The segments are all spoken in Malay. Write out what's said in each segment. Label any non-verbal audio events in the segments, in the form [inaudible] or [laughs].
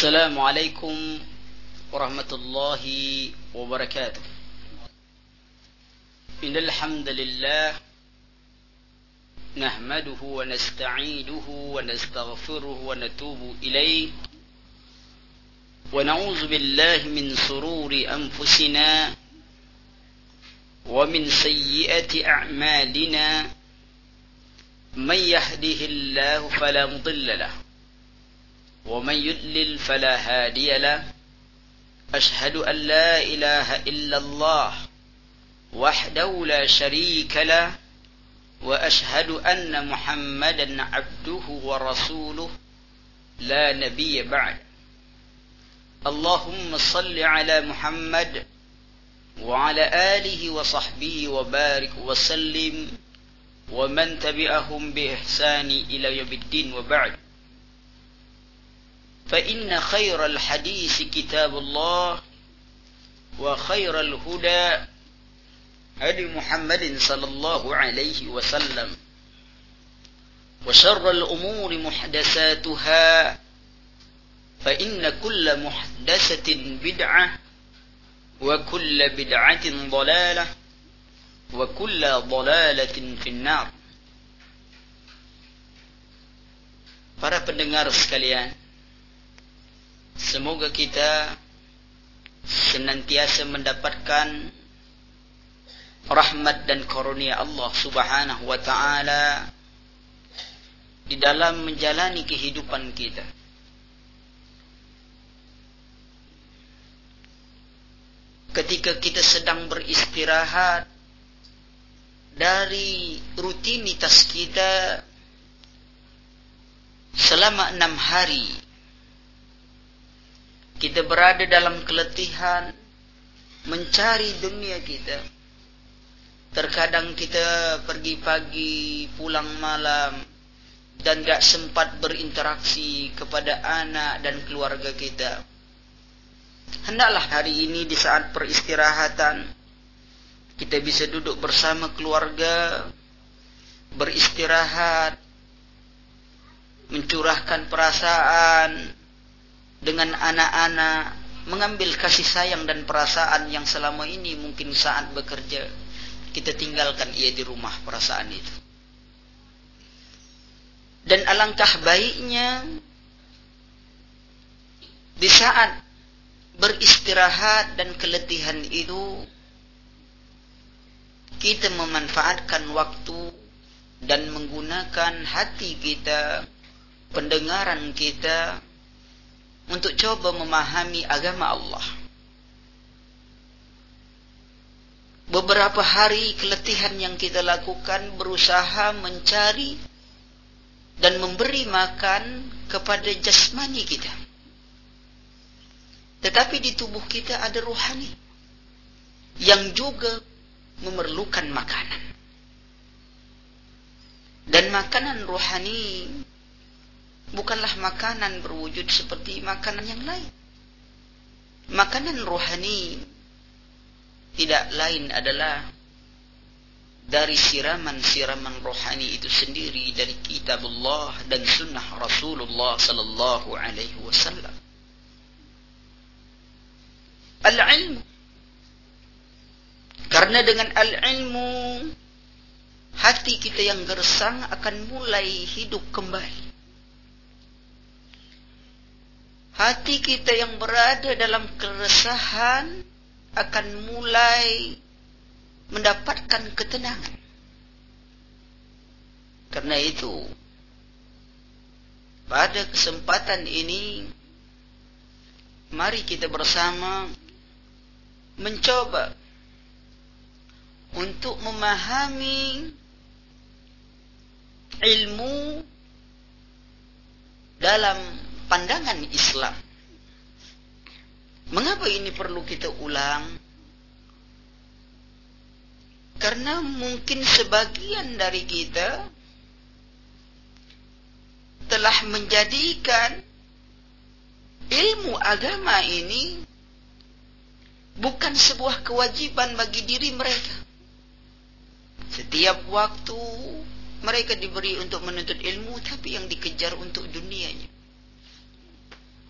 السلام عليكم ورحمة الله وبركاته. إن الحمد لله نحمده ونستعيده ونستغفره ونتوب إليه ونعوذ بالله من سرور أنفسنا ومن سيئة أعمالنا. من يهده الله فلا مضل له ومن يدلل فلا هادي له. أشهد أن لا إله إلا الله وحده لا شريك له. وأشهد أن محمدا عبده ورسوله. لا نبي بعد. اللهم صل على محمد وعلى آله وصحبه وبارك وسلم. ومن تبعهم بإحسان إلى يوم الدين وبعد. فإن خير الحديث كتاب الله وخير الهدى هدي محمد صلى الله عليه وسلم وشر الأمور محدثاتها فإن كل محدثة بدعة وكل بدعة ضلالة وكل ضلالة في النار. Para pendengar sekalian, Semoga kita senantiasa mendapatkan rahmat dan karunia Allah Subhanahu wa taala di dalam menjalani kehidupan kita. Ketika kita sedang beristirahat dari rutinitas kita selama enam hari kita berada dalam keletihan mencari dunia kita. Terkadang kita pergi pagi pulang malam dan tak sempat berinteraksi kepada anak dan keluarga kita. Hendaklah hari ini di saat peristirahatan kita bisa duduk bersama keluarga beristirahat mencurahkan perasaan dengan anak-anak mengambil kasih sayang dan perasaan yang selama ini mungkin saat bekerja kita tinggalkan ia di rumah perasaan itu. Dan alangkah baiknya di saat beristirahat dan keletihan itu kita memanfaatkan waktu dan menggunakan hati kita pendengaran kita untuk coba memahami agama Allah. Beberapa hari keletihan yang kita lakukan berusaha mencari dan memberi makan kepada jasmani kita. Tetapi di tubuh kita ada rohani yang juga memerlukan makanan. Dan makanan rohani bukanlah makanan berwujud seperti makanan yang lain. Makanan rohani tidak lain adalah dari siraman-siraman rohani itu sendiri dari kitab Allah dan sunnah Rasulullah sallallahu alaihi wasallam. Al-ilmu karena dengan al-ilmu hati kita yang gersang akan mulai hidup kembali hati kita yang berada dalam keresahan akan mulai mendapatkan ketenangan. Karena itu, pada kesempatan ini, mari kita bersama mencoba untuk memahami ilmu dalam pandangan Islam. Mengapa ini perlu kita ulang? Karena mungkin sebagian dari kita telah menjadikan ilmu agama ini bukan sebuah kewajiban bagi diri mereka. Setiap waktu mereka diberi untuk menuntut ilmu tapi yang dikejar untuk dunianya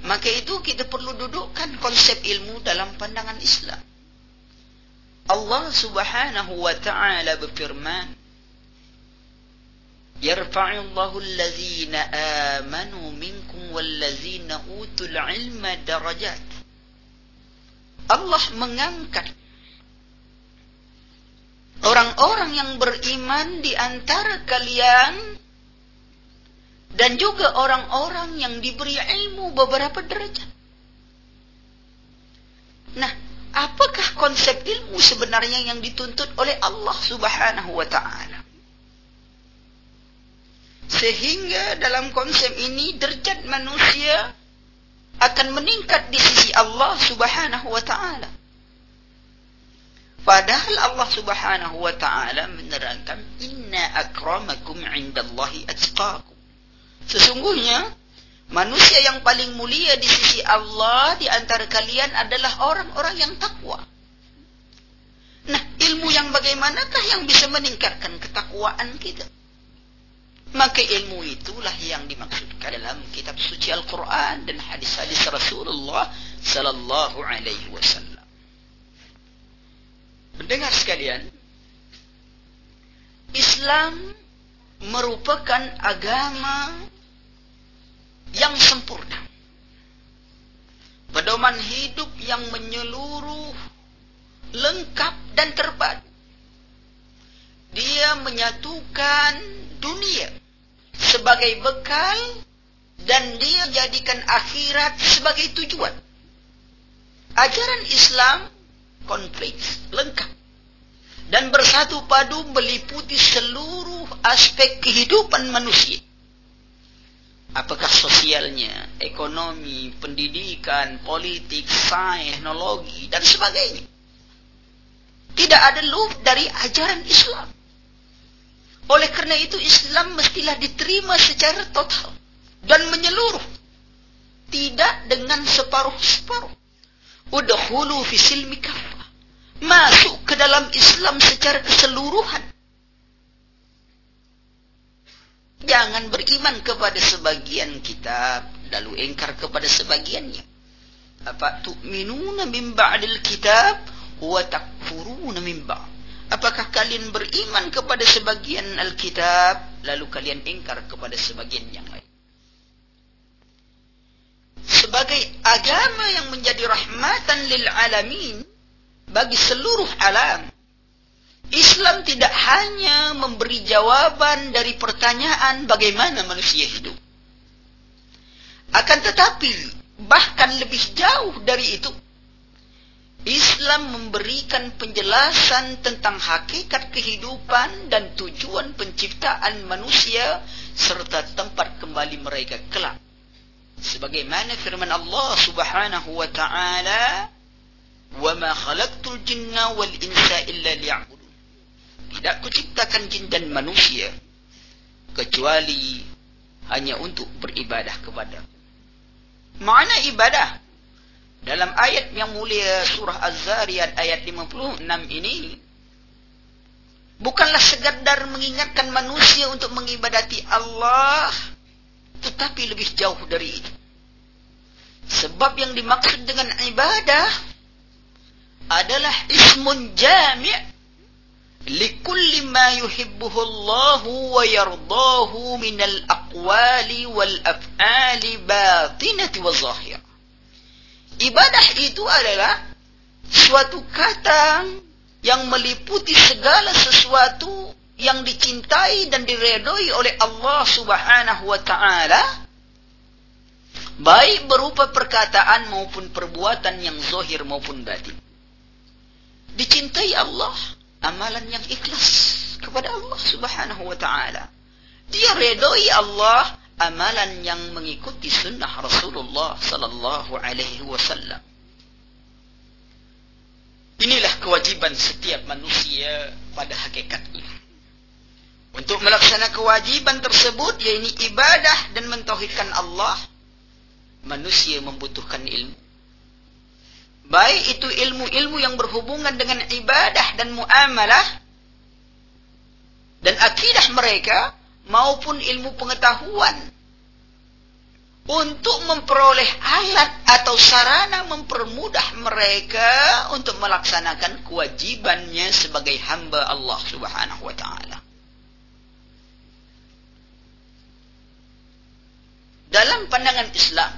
Maka itu kita perlu dudukkan konsep ilmu dalam pandangan Islam. Allah subhanahu wa ta'ala berfirman, Yarfa'illahu allazina amanu minkum wallazina utul ilma darajat. Allah mengangkat orang-orang yang beriman di antara kalian dan juga orang-orang yang diberi ilmu beberapa derajat. Nah, apakah konsep ilmu sebenarnya yang dituntut oleh Allah Subhanahu wa taala? Sehingga dalam konsep ini derajat manusia akan meningkat di sisi Allah Subhanahu wa taala. Padahal Allah Subhanahu wa taala menerangkan inna akramakum 'indallahi atqakum. Sesungguhnya manusia yang paling mulia di sisi Allah di antara kalian adalah orang-orang yang takwa. Nah, ilmu yang bagaimanakah yang bisa meningkatkan ketakwaan kita? Maka ilmu itulah yang dimaksudkan dalam kitab suci Al-Quran dan hadis-hadis Rasulullah Sallallahu Alaihi Wasallam. Mendengar sekalian, Islam merupakan agama yang sempurna. Pedoman hidup yang menyeluruh, lengkap dan terpadu. Dia menyatukan dunia sebagai bekal dan dia jadikan akhirat sebagai tujuan. Ajaran Islam konflik lengkap dan bersatu padu meliputi seluruh aspek kehidupan manusia. Apakah sosialnya, ekonomi, pendidikan, politik, sains, teknologi, dan sebagainya. Tidak ada luput dari ajaran Islam. Oleh kerana itu Islam mestilah diterima secara total dan menyeluruh. Tidak dengan separuh-separuh. Udhulu fi silmi kafah. Masuk ke dalam Islam secara keseluruhan. Jangan beriman kepada sebagian kitab lalu engkar kepada sebagiannya. Apa tu'minuna min ba'dil kitab wa takfuruna min ba'd. Apakah kalian beriman kepada sebagian Alkitab lalu kalian ingkar kepada sebagian yang lain? Sebagai agama yang menjadi rahmatan lil alamin bagi seluruh alam, Islam tidak hanya memberi jawaban dari pertanyaan bagaimana manusia hidup. Akan tetapi bahkan lebih jauh dari itu Islam memberikan penjelasan tentang hakikat kehidupan dan tujuan penciptaan manusia serta tempat kembali mereka kelak. Sebagaimana firman Allah Subhanahu wa taala, "Wa ma khalaqtul jinna wal insa illa liya'budun." Tidak kuciptakan jin dan manusia kecuali hanya untuk beribadah kepada. Mana ibadah? dalam ayat yang mulia surah Az-Zariyat ayat 56 ini bukanlah sekadar mengingatkan manusia untuk mengibadati Allah tetapi lebih jauh dari itu sebab yang dimaksud dengan ibadah adalah ismun jami' likulli ma yuhibbuhu Allah wa yardahu minal aqwali wal af'ali batinati wa zahir Ibadah itu adalah suatu kata yang meliputi segala sesuatu yang dicintai dan diredoi oleh Allah Subhanahu wa taala baik berupa perkataan maupun perbuatan yang zahir maupun batin. Dicintai Allah amalan yang ikhlas kepada Allah Subhanahu wa taala. Dia redoi Allah amalan yang mengikuti sunnah Rasulullah sallallahu alaihi wasallam. Inilah kewajiban setiap manusia pada hakikatnya. Untuk melaksanakan kewajiban tersebut, yaitu ibadah dan mentauhidkan Allah, manusia membutuhkan ilmu. Baik itu ilmu-ilmu yang berhubungan dengan ibadah dan muamalah, dan akidah mereka, maupun ilmu pengetahuan untuk memperoleh alat atau sarana mempermudah mereka untuk melaksanakan kewajibannya sebagai hamba Allah Subhanahu wa taala. Dalam pandangan Islam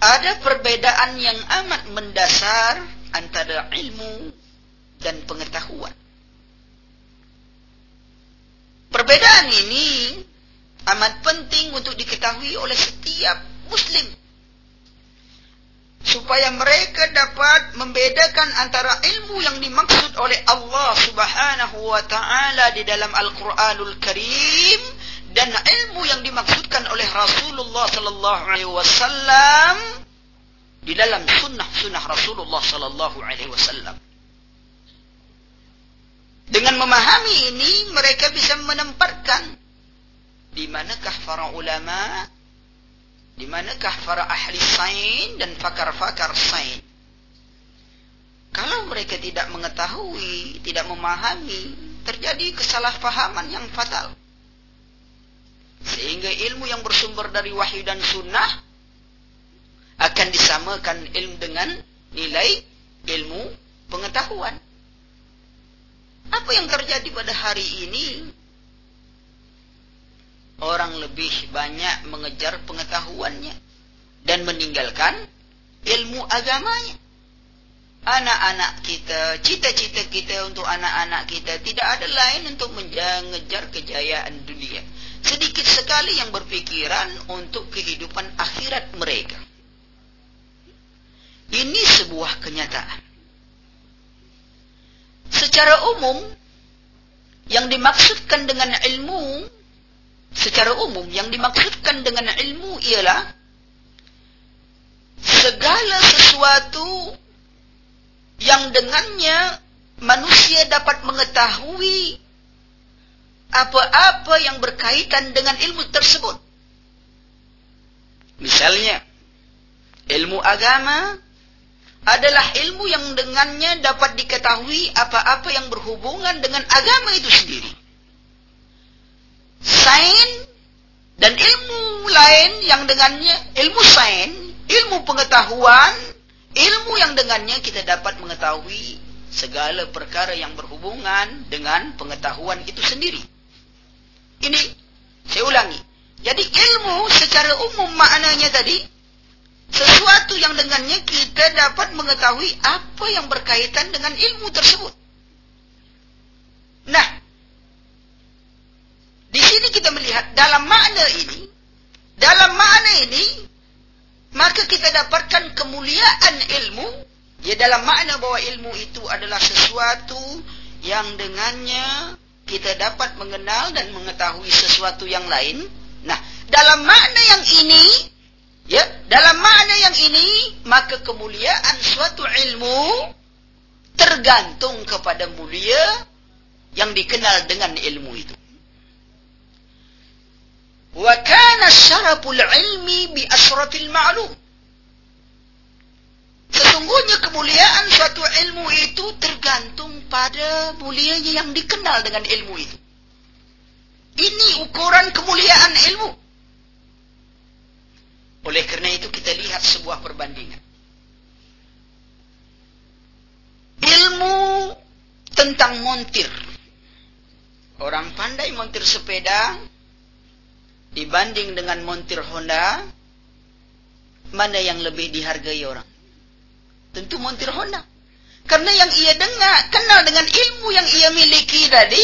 ada perbedaan yang amat mendasar antara ilmu dan pengetahuan. Perbedaan ini amat penting untuk diketahui oleh setiap muslim supaya mereka dapat membedakan antara ilmu yang dimaksud oleh Allah Subhanahu wa taala di dalam Al-Qur'anul Karim dan ilmu yang dimaksudkan oleh Rasulullah sallallahu alaihi wasallam di dalam sunnah-sunnah Rasulullah sallallahu alaihi wasallam. Dengan memahami ini mereka bisa menempatkan di manakah para ulama di manakah para ahli sains dan fakar-fakar sains kalau mereka tidak mengetahui tidak memahami terjadi kesalahpahaman yang fatal sehingga ilmu yang bersumber dari wahyu dan sunnah akan disamakan ilmu dengan nilai ilmu pengetahuan apa yang terjadi pada hari ini orang lebih banyak mengejar pengetahuannya dan meninggalkan ilmu agamanya. Anak-anak kita, cita-cita kita untuk anak-anak kita tidak ada lain untuk mengejar kejayaan dunia. Sedikit sekali yang berpikiran untuk kehidupan akhirat mereka. Ini sebuah kenyataan. Secara umum, yang dimaksudkan dengan ilmu secara umum yang dimaksudkan dengan ilmu ialah segala sesuatu yang dengannya manusia dapat mengetahui apa-apa yang berkaitan dengan ilmu tersebut. Misalnya, ilmu agama adalah ilmu yang dengannya dapat diketahui apa-apa yang berhubungan dengan agama itu sendiri sain dan ilmu lain yang dengannya ilmu sain, ilmu pengetahuan, ilmu yang dengannya kita dapat mengetahui segala perkara yang berhubungan dengan pengetahuan itu sendiri. Ini saya ulangi. Jadi ilmu secara umum maknanya tadi sesuatu yang dengannya kita dapat mengetahui apa yang berkaitan dengan ilmu tersebut. Nah, di sini kita melihat dalam makna ini, dalam makna ini, maka kita dapatkan kemuliaan ilmu, ya dalam makna bahwa ilmu itu adalah sesuatu yang dengannya kita dapat mengenal dan mengetahui sesuatu yang lain. Nah, dalam makna yang ini, ya, dalam makna yang ini, maka kemuliaan suatu ilmu tergantung kepada mulia yang dikenal dengan ilmu itu. Wa kana syaraful ilmi bi asrafil ma'lum. Sesungguhnya kemuliaan suatu ilmu itu tergantung pada mulianya yang dikenal dengan ilmu itu. Ini ukuran kemuliaan ilmu. Oleh kerana itu kita lihat sebuah perbandingan. Ilmu tentang montir. Orang pandai montir sepeda dibanding dengan montir Honda mana yang lebih dihargai orang tentu montir Honda. Karena yang ia dengar kenal dengan ilmu yang ia miliki tadi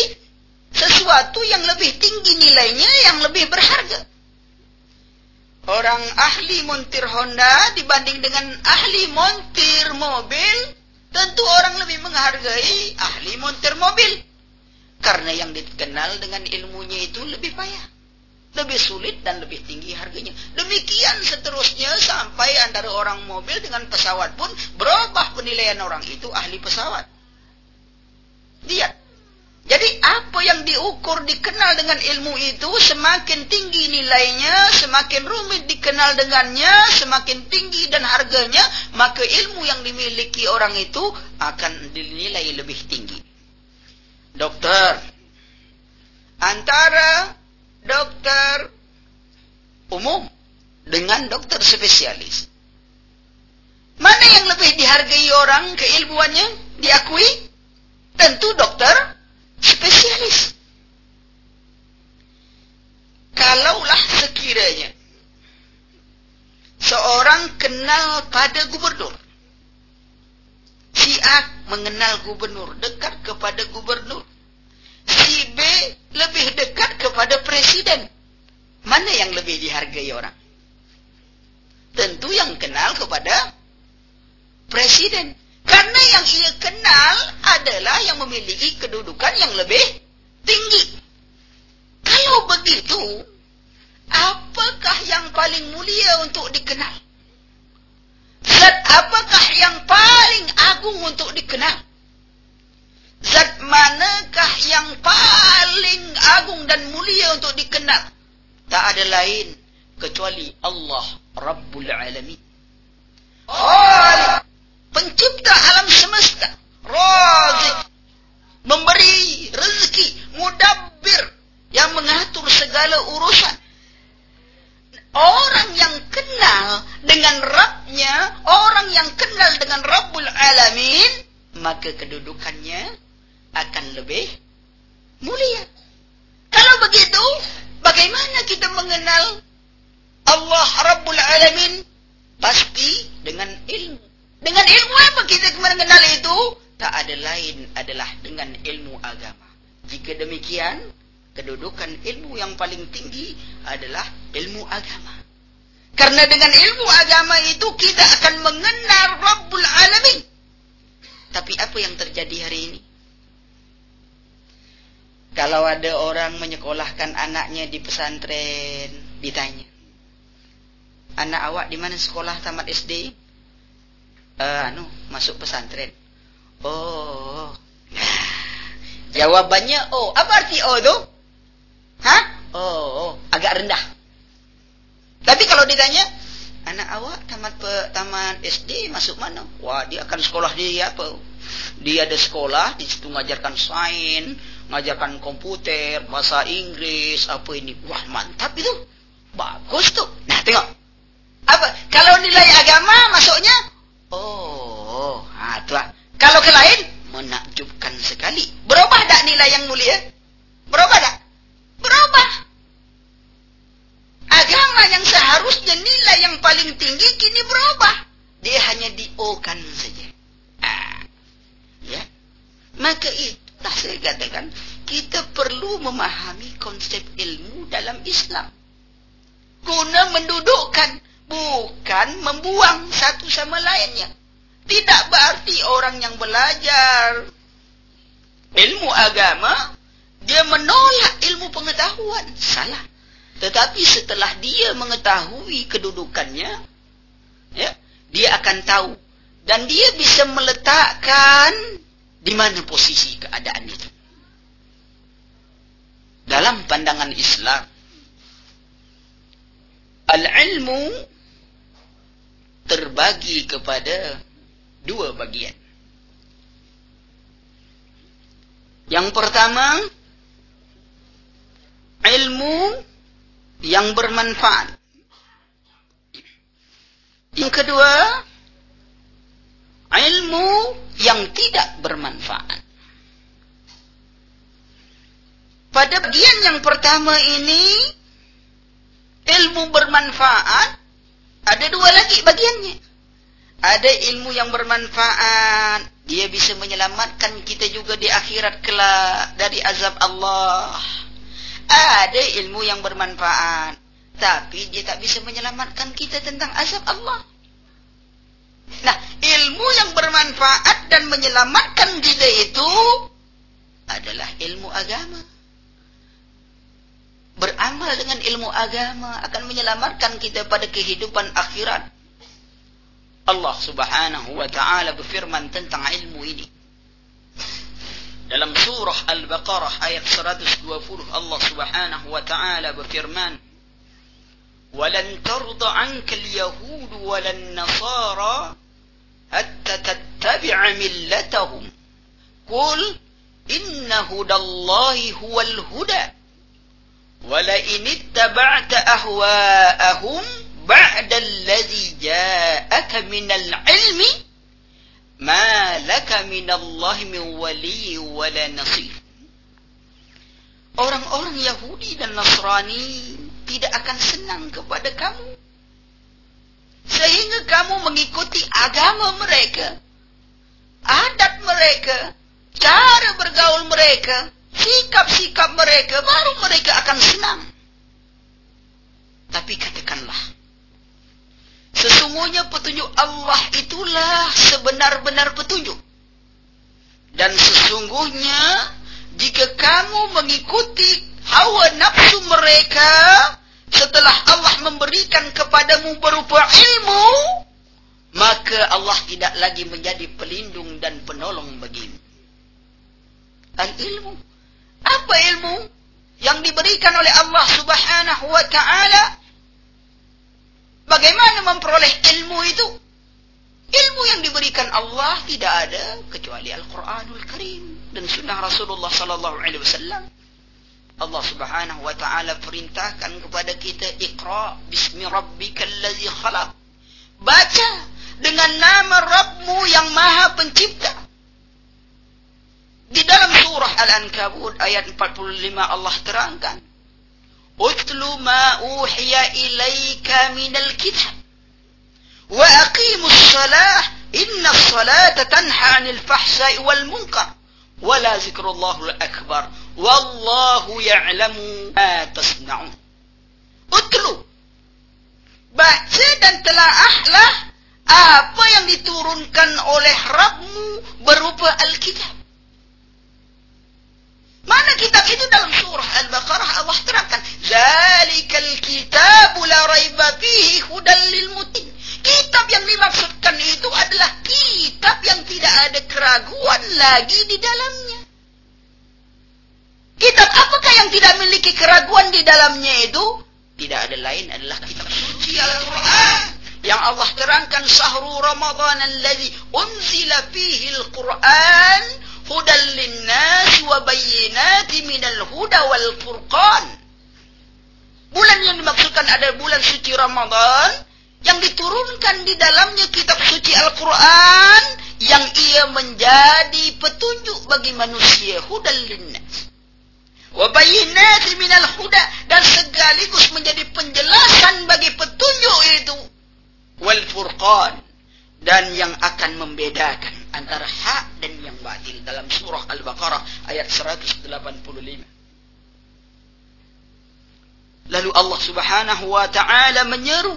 sesuatu yang lebih tinggi nilainya yang lebih berharga. Orang ahli montir Honda dibanding dengan ahli montir mobil tentu orang lebih menghargai ahli montir mobil. Karena yang dikenal dengan ilmunya itu lebih payah lebih sulit dan lebih tinggi harganya. Demikian seterusnya sampai antara orang mobil dengan pesawat pun berubah penilaian orang itu ahli pesawat. Lihat. Jadi apa yang diukur dikenal dengan ilmu itu semakin tinggi nilainya, semakin rumit dikenal dengannya, semakin tinggi dan harganya, maka ilmu yang dimiliki orang itu akan dinilai lebih tinggi. Dokter, antara dokter umum dengan dokter spesialis. Mana yang lebih dihargai orang keilmuannya, diakui? Tentu dokter spesialis. Kalaulah sekiranya seorang kenal pada gubernur. Si A mengenal gubernur, dekat kepada gubernur. Si B lebih dekat kepada presiden. Mana yang lebih dihargai orang? Tentu yang kenal kepada presiden. Karena yang ia kenal adalah yang memiliki kedudukan yang lebih tinggi. Kalau begitu, apakah yang paling mulia untuk dikenal? Zat apakah yang paling agung untuk dikenal? Zat manakah yang paling agung dan mulia untuk dikenal? Tak ada lain kecuali Allah Rabbul Alamin. Khalik pencipta alam semesta, Razik, memberi rezeki, mudabbir yang mengatur segala urusan. Orang yang kenal dengan Rabbnya, orang yang kenal dengan Rabbul Alamin, maka kedudukannya akan lebih mulia. Kalau begitu, bagaimana kita mengenal Allah Rabbul Alamin? Pasti dengan ilmu. Dengan ilmu apa kita mengenal itu? Tak ada lain adalah dengan ilmu agama. Jika demikian, kedudukan ilmu yang paling tinggi adalah ilmu agama. Karena dengan ilmu agama itu kita akan mengenal Rabbul Alamin. Tapi apa yang terjadi hari ini? Kalau ada orang menyekolahkan anaknya di pesantren, ditanya. Anak awak di mana sekolah tamat SD? uh, anu masuk pesantren. Oh. [laughs] Jawabannya oh. Apa arti oh tu? Hah? Oh, oh, agak rendah. Tapi kalau ditanya, anak awak tamat pe, tamat SD masuk mana? Wah, dia akan sekolah dia apa? Dia ada sekolah di situ mengajarkan sains, mengajarkan komputer, bahasa Inggris, apa ini? Wah, mantap itu. Bagus tuh. Nah, tengok. Apa? Kalau nilai agama masuknya Oh, ha, tu lah. Kalau ke lain, menakjubkan sekali. Berubah tak nilai yang mulia? Berubah tak? Berubah. Agama yang seharusnya nilai yang paling tinggi kini berubah. Dia hanya diokan saja. Ha. Ya. Maka itulah saya katakan, kita perlu memahami konsep ilmu dalam Islam. Guna mendudukkan bukan membuang satu sama lainnya. Tidak berarti orang yang belajar ilmu agama, dia menolak ilmu pengetahuan. Salah. Tetapi setelah dia mengetahui kedudukannya, ya, dia akan tahu. Dan dia bisa meletakkan di mana posisi keadaan itu. Dalam pandangan Islam, al-ilmu terbagi kepada dua bagian. Yang pertama, ilmu yang bermanfaat. Yang kedua, ilmu yang tidak bermanfaat. Pada bagian yang pertama ini, ilmu bermanfaat ada dua lagi bagiannya. Ada ilmu yang bermanfaat. Dia bisa menyelamatkan kita juga di akhirat kelak dari azab Allah. Ada ilmu yang bermanfaat. Tapi dia tak bisa menyelamatkan kita tentang azab Allah. Nah, ilmu yang bermanfaat dan menyelamatkan kita itu adalah ilmu agama beramal dengan ilmu agama akan menyelamatkan kita pada kehidupan akhirat. Allah Subhanahu wa taala berfirman tentang ilmu ini. Dalam surah Al-Baqarah ayat 120 Allah Subhanahu wa taala berfirman, "Walan tarda 'anka al-yahud walan nasara hatta tattabi'a millatahum." Qul inna hudallahi huwal huda. In ittaba'ta ahwa'ahum ba'da alladhi ja'aka min al-'ilmi ma laka min Allah min wali wala nasir orang-orang Yahudi dan Nasrani tidak akan senang kepada kamu. Sehingga kamu mengikuti agama mereka adat mereka cara bergaul mereka sikap-sikap mereka baru mereka akan senang tapi katakanlah sesungguhnya petunjuk Allah itulah sebenar-benar petunjuk dan sesungguhnya jika kamu mengikuti hawa nafsu mereka setelah Allah memberikan kepadamu berupa ilmu, maka Allah tidak lagi menjadi pelindung dan penolong bagimu. Al-ilmu. Apa ilmu yang diberikan oleh Allah subhanahu wa ta'ala? Bagaimana memperoleh ilmu itu? Ilmu yang diberikan Allah tidak ada kecuali Al-Quranul Karim dan sunnah Rasulullah sallallahu alaihi wasallam. Allah Subhanahu wa taala perintahkan kepada kita Iqra bismi rabbikal ladzi khalaq. Baca dengan nama Rabbmu yang Maha Pencipta. Di dalam surah Al-Ankabut ayat 45 Allah terangkan Utlu ma uhiya ilaika minal kitab. Wa aqimus salah inna salata tanha 'anil fahsai wal munkar. Wala zikrullahul akbar wallahu ya'lamu ma tasna'un. Utlu. Baca dan telaahlah apa yang diturunkan oleh Rabbmu berupa Alkitab mana kitab itu dalam surah Al-Baqarah Allah terangkan zalikal kitabu la raiba fihi hudal lil mutin kitab yang dimaksudkan itu adalah kitab yang tidak ada keraguan lagi di dalamnya Kitab apakah yang tidak memiliki keraguan di dalamnya itu? Tidak ada lain adalah kitab suci Al-Quran. Yang Allah terangkan sahru Ramadan alladhi unzila fihi Al-Quran hudal linnas wa bayyinati minal huda wal furqan. Bulan yang dimaksudkan ada bulan suci Ramadan yang diturunkan di dalamnya kitab suci Al-Quran yang ia menjadi petunjuk bagi manusia. Hudal linnas. Wabayinati minal huda dan segaligus menjadi penjelasan bagi petunjuk itu. Wal furqan. Dan yang akan membedakan antara hak dan yang batil dalam surah Al-Baqarah ayat 185 lalu Allah Subhanahu wa taala menyeru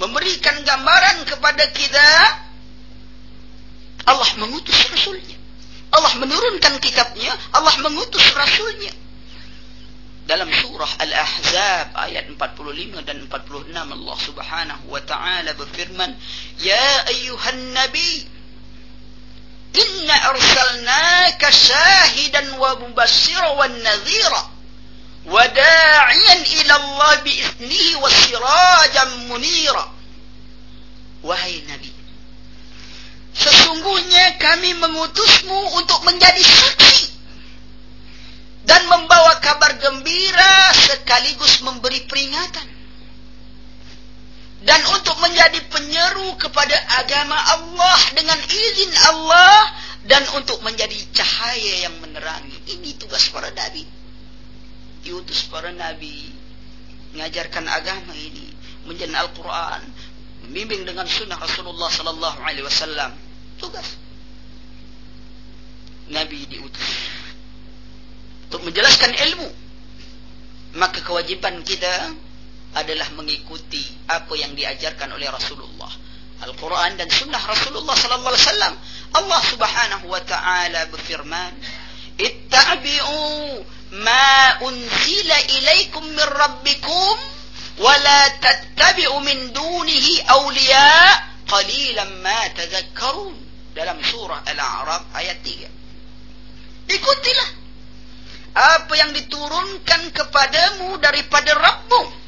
memberikan gambaran kepada kita Allah mengutus rasulnya. Allah menurunkan kitabnya Allah mengutus rasulnya. Dalam surah Al-Ahzab ayat 45 dan 46 Allah Subhanahu wa taala berfirman ya ayyuhan nabi inna arsalnaka syahidan wa mubassiran wa nadhira wa da'iyan ila Allah bi isnihi wa sirajan munira. Wahai nabi sesungguhnya kami mengutusmu untuk menjadi saksi dan membawa kabar gembira sekaligus memberi peringatan dan untuk menjadi penyeru kepada agama Allah dengan izin Allah dan untuk menjadi cahaya yang menerangi. Ini tugas para nabi. Diutus para nabi mengajarkan agama ini menjadi Al-Quran membimbing dengan sunnah Rasulullah sallallahu alaihi wasallam. Tugas. Nabi diutus. Untuk menjelaskan ilmu maka kewajiban kita adalah mengikuti apa yang diajarkan oleh Rasulullah. Al-Quran dan sunnah Rasulullah sallallahu alaihi wasallam. Allah Subhanahu wa taala berfirman ittabi'u ma unzila ilaikum min rabbikum wa la tattabi'u min dunihi awliya qalilan ma tadhakkarun. Dalam surah Al-A'raf ayat 3 ikutilah apa yang diturunkan kepadamu daripada Rabbu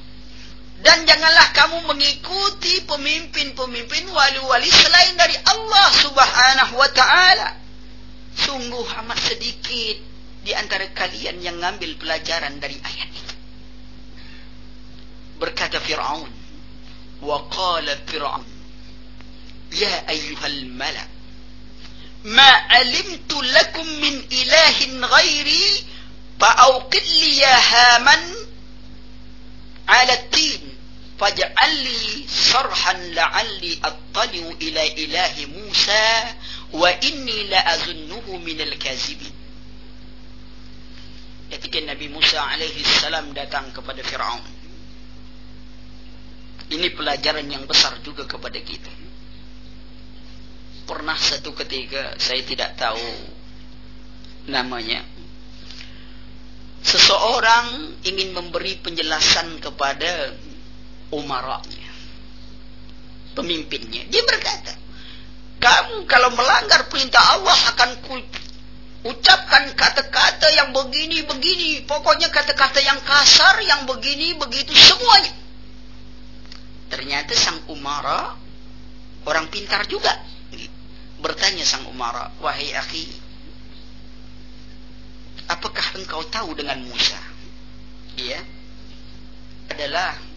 dan janganlah kamu mengikuti pemimpin-pemimpin wali-wali selain dari Allah Subhanahu wa taala. Sungguh amat sedikit di antara kalian yang mengambil pelajaran dari ayat itu berkata Fir'aun wa qala Fir'aun ya ayyuhal mala ma alimtu lakum min ilahin ghairi fa'auqid li ya haman ala faj'al li sarhan la'alli attali'u ila ilahi Musa wa inni la azunnuhu min al-kazibin ketika Nabi Musa alaihi salam datang kepada Firaun. Ini pelajaran yang besar juga kepada kita. Pernah satu ketika saya tidak tahu namanya. Seseorang ingin memberi penjelasan kepada umaranya. Pemimpinnya. Dia berkata, kamu kalau melanggar perintah Allah akan ucapkan kata-kata yang begini-begini. Pokoknya kata-kata yang kasar, yang begini, begitu, semuanya. Ternyata sang umara, orang pintar juga. Bertanya sang umara, wahai akhi, apakah engkau tahu dengan Musa? Iya. Adalah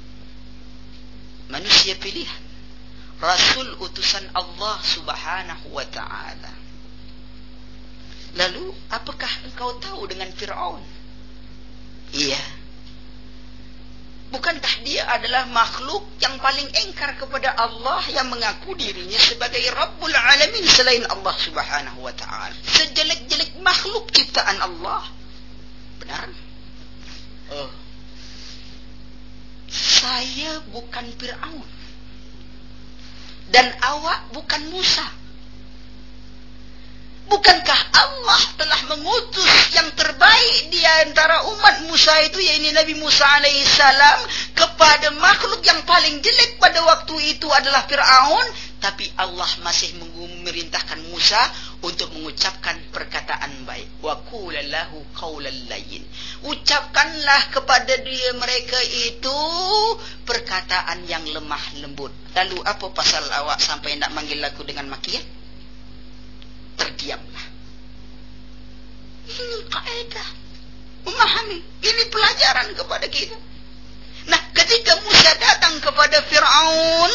manusia pilihan. Rasul utusan Allah subhanahu wa ta'ala. Lalu, apakah engkau tahu dengan Fir'aun? Iya. Bukankah dia adalah makhluk yang paling engkar kepada Allah yang mengaku dirinya sebagai Rabbul Alamin selain Allah subhanahu wa ta'ala. Sejelek-jelek makhluk ciptaan Allah. Benar? Oh. Saya bukan Fir'aun. Dan awak bukan Musa. Bukankah Allah telah mengutus yang terbaik di antara umat Musa itu yaitu Nabi Musa alaihissalam kepada makhluk yang paling jelek pada waktu itu adalah Firaun tapi Allah masih memerintahkan Musa untuk mengucapkan perkataan baik wa qulallahu qawlan layyin ucapkanlah kepada dia mereka itu perkataan yang lemah lembut lalu apa pasal awak sampai nak manggil aku dengan makian terdiamlah. Ini kaedah. Memahami. Ini pelajaran kepada kita. Nah, ketika Musa datang kepada Fir'aun,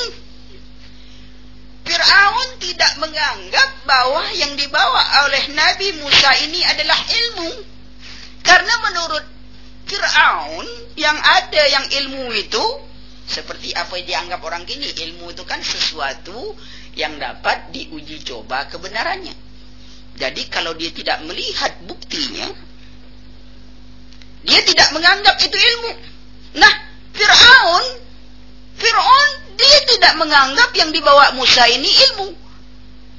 Fir'aun tidak menganggap bahwa yang dibawa oleh Nabi Musa ini adalah ilmu. Karena menurut Fir'aun, yang ada yang ilmu itu, seperti apa yang dianggap orang kini, ilmu itu kan sesuatu yang dapat diuji coba kebenarannya. Jadi kalau dia tidak melihat buktinya, dia tidak menganggap itu ilmu. Nah, Fir'aun, Fir'aun dia tidak menganggap yang dibawa Musa ini ilmu.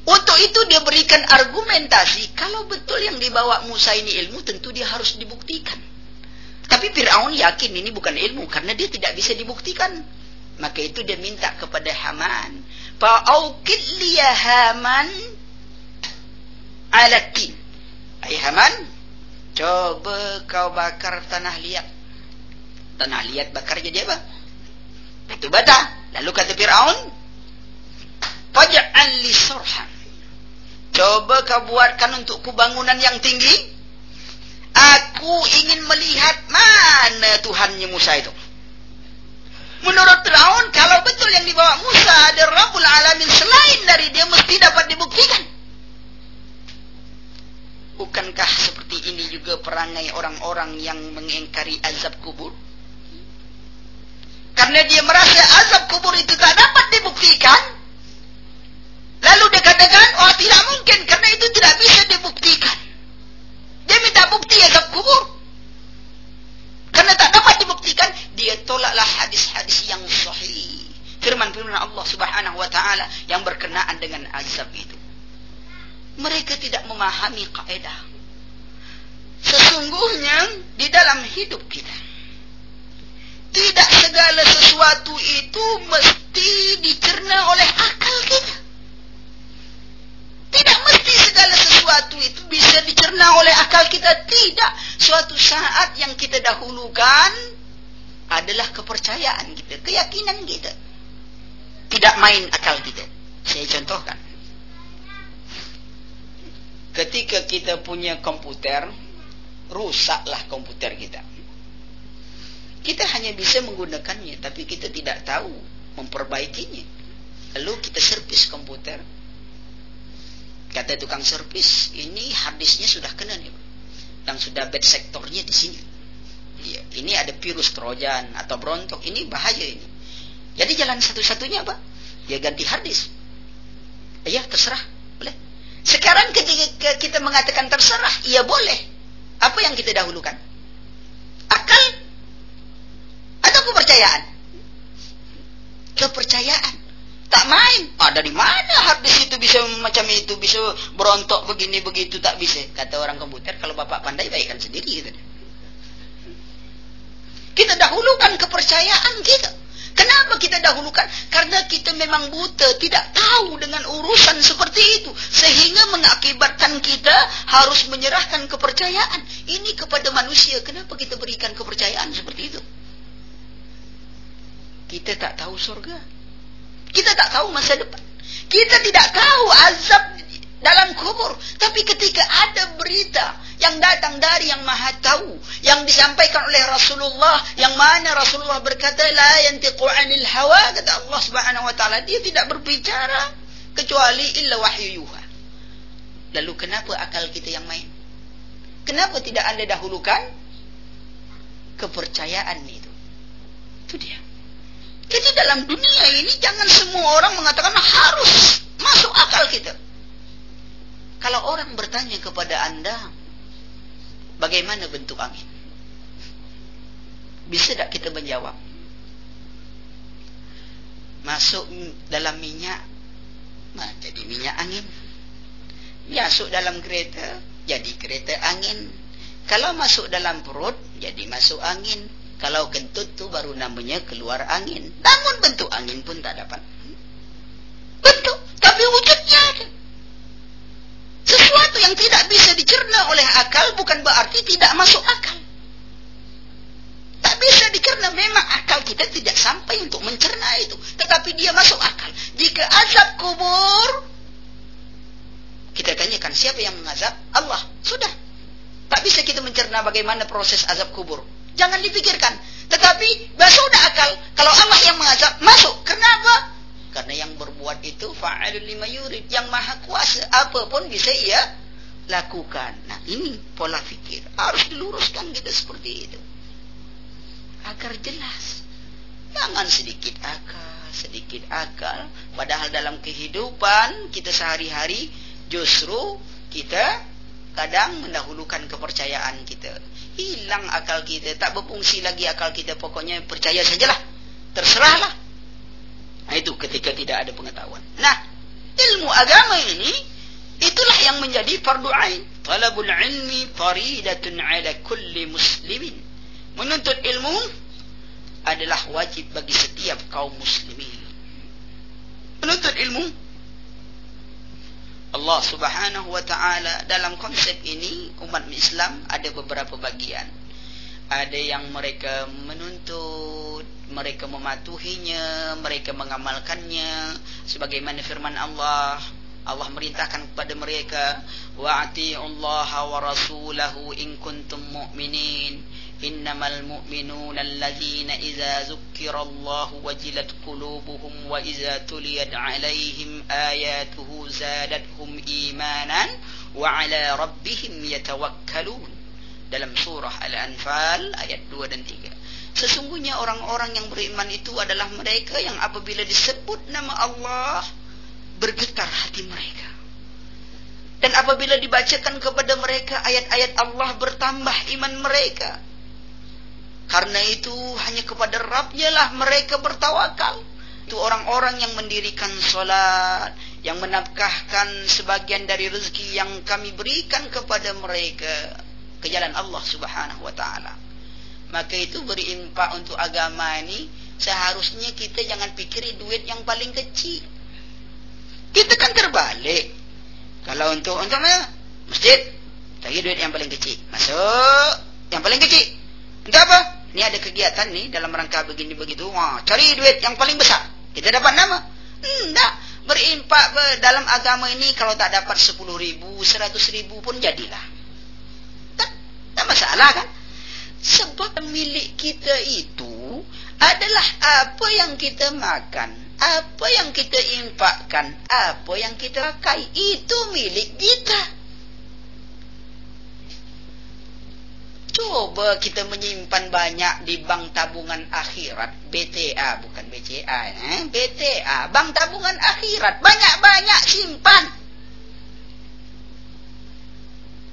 Untuk itu dia berikan argumentasi, kalau betul yang dibawa Musa ini ilmu, tentu dia harus dibuktikan. Tapi Fir'aun yakin ini bukan ilmu, karena dia tidak bisa dibuktikan. Maka itu dia minta kepada Haman. Fa'aukid liya Haman alatin. Hai Haman, coba kau bakar tanah liat. Tanah liat bakar jadi apa? Itu bata. Lalu kata Fir'aun, Faja'an li surhan. Coba kau buatkan untukku bangunan yang tinggi. Aku ingin melihat mana Tuhannya Musa itu. Menurut Fir'aun, kalau betul yang dibawa Musa ada Rabbul Alamin selain dari dia mesti dapat dibuktikan. Bukankah seperti ini juga perangai orang-orang yang mengingkari azab kubur? Karena dia merasa azab kubur itu tak dapat dibuktikan. Lalu dia katakan, oh tidak mungkin karena itu tidak bisa dibuktikan. Dia minta bukti azab kubur. Karena tak dapat dibuktikan, dia tolaklah hadis-hadis yang sahih. Firman-firman Allah subhanahu wa ta'ala yang berkenaan dengan azab itu mereka tidak memahami kaidah. Sesungguhnya di dalam hidup kita tidak segala sesuatu itu mesti dicerna oleh akal kita. Tidak mesti segala sesuatu itu bisa dicerna oleh akal kita. Tidak. Suatu saat yang kita dahulukan adalah kepercayaan kita, keyakinan kita. Tidak main akal kita. Saya contohkan ketika kita punya komputer rusaklah komputer kita Kita hanya bisa menggunakannya, tapi kita tidak tahu memperbaikinya. Lalu kita servis komputer. Kata tukang servis, ini harddisknya sudah kena nih, yang sudah bad sektornya di sini. Ya, ini ada virus trojan atau brontok, ini bahaya ini. Jadi jalan satu-satunya apa? Ya ganti harddisk. Ya terserah, boleh. Sekarang ketika kita mengatakan terserah, iya boleh. Apa yang kita dahulukan? Akal atau kepercayaan? Kepercayaan. Tak main. Ah, dari mana harddisk itu bisa macam itu, bisa berontok begini begitu tak bisa. Kata orang komputer, kalau bapak pandai baikkan sendiri gitu. Kita dahulukan kepercayaan kita. Kenapa kita dahulukan? Karena kita memang buta, tidak tahu dengan urusan seperti itu. Sehingga mengakibatkan kita harus menyerahkan kepercayaan. Ini kepada manusia. Kenapa kita berikan kepercayaan seperti itu? Kita tak tahu surga. Kita tak tahu masa depan. Kita tidak tahu azab dalam kubur. Tapi ketika ada berita yang datang dari yang maha tahu. Yang disampaikan oleh Rasulullah. Yang mana Rasulullah berkata. La yantiqu anil hawa. Kata Allah subhanahu wa ta'ala. Dia tidak berbicara. Kecuali illa wahyu yuha. Lalu kenapa akal kita yang main? Kenapa tidak anda dahulukan? Kepercayaan itu. Itu dia. Jadi dalam dunia ini jangan semua orang mengatakan harus masuk akal kita. Kalau orang bertanya kepada anda, bagaimana bentuk angin? Bisa tak kita menjawab? Masuk dalam minyak, nah, jadi minyak angin. Masuk dalam kereta, jadi kereta angin. Kalau masuk dalam perut, jadi masuk angin. Kalau kentut tu baru namanya keluar angin. Namun bentuk angin pun tak dapat. Bentuk, tapi wujudnya ada. Sesuatu yang tidak bisa dicerna oleh akal bukan berarti tidak masuk akal. Tak bisa dicerna memang akal kita tidak sampai untuk mencerna itu. Tetapi dia masuk akal. Jika azab kubur, kita tanyakan siapa yang mengazab? Allah. Sudah. Tak bisa kita mencerna bagaimana proses azab kubur. Jangan dipikirkan. Tetapi, sudah akal. Kalau Allah yang mengazab, masuk. Kenapa? Karena yang berbuat itu fa'alul lima yurid. Yang maha kuasa. Apa pun bisa ia lakukan. Nah ini pola fikir. Harus diluruskan kita seperti itu. Agar jelas. Jangan sedikit akal. Sedikit akal. Padahal dalam kehidupan kita sehari-hari. Justru kita kadang mendahulukan kepercayaan kita. Hilang akal kita. Tak berfungsi lagi akal kita. Pokoknya percaya sajalah. Terserahlah. Nah, itu ketika tidak ada pengetahuan. Nah, ilmu agama ini itulah yang menjadi fardu ain. Talabul ilmi faridatun ala kulli muslimin. Menuntut ilmu adalah wajib bagi setiap kaum muslimin. Menuntut ilmu Allah Subhanahu wa taala dalam konsep ini umat Islam ada beberapa bagian. Ada yang mereka menuntut mereka mematuhinya, mereka mengamalkannya sebagaimana firman Allah. Allah merintahkan kepada mereka, "Wa'ti'ullaha wa rasulahu in kuntum mu'minin." Mu'minuna alladhina idza zukkirallahu wajilat qulubuhum wa idza tuliyat 'alaihim ayatuhu zadatuhum imanan wa 'ala rabbihim yatawakkalun. Dalam surah Al-Anfal ayat 2 dan 3. Sesungguhnya orang-orang yang beriman itu adalah mereka yang apabila disebut nama Allah bergetar hati mereka. Dan apabila dibacakan kepada mereka ayat-ayat Allah bertambah iman mereka. Karena itu hanya kepada Rabbnya lah mereka bertawakal. Itu orang-orang yang mendirikan solat. Yang menafkahkan sebagian dari rezeki yang kami berikan kepada mereka. Ke jalan Allah subhanahu wa ta'ala. Maka itu berimpak untuk agama ini seharusnya kita jangan pikir duit yang paling kecil. Kita kan terbalik. Kalau untuk untuk mana? Masjid. Cari duit yang paling kecil. Masuk. Yang paling kecil. Untuk apa? Ini ada kegiatan nih dalam rangka begini begitu. Wah, cari duit yang paling besar. Kita dapat nama. Enggak. Berimpak dalam agama ini kalau tak dapat 10 ribu, 100 ribu pun jadilah. Tak, tak masalah kan? Sebab milik kita itu adalah apa yang kita makan, apa yang kita infakkan, apa yang kita pakai. Itu milik kita. Coba kita menyimpan banyak di bank tabungan akhirat. BTA bukan BCA. Eh? BTA. Bank tabungan akhirat. Banyak-banyak simpan.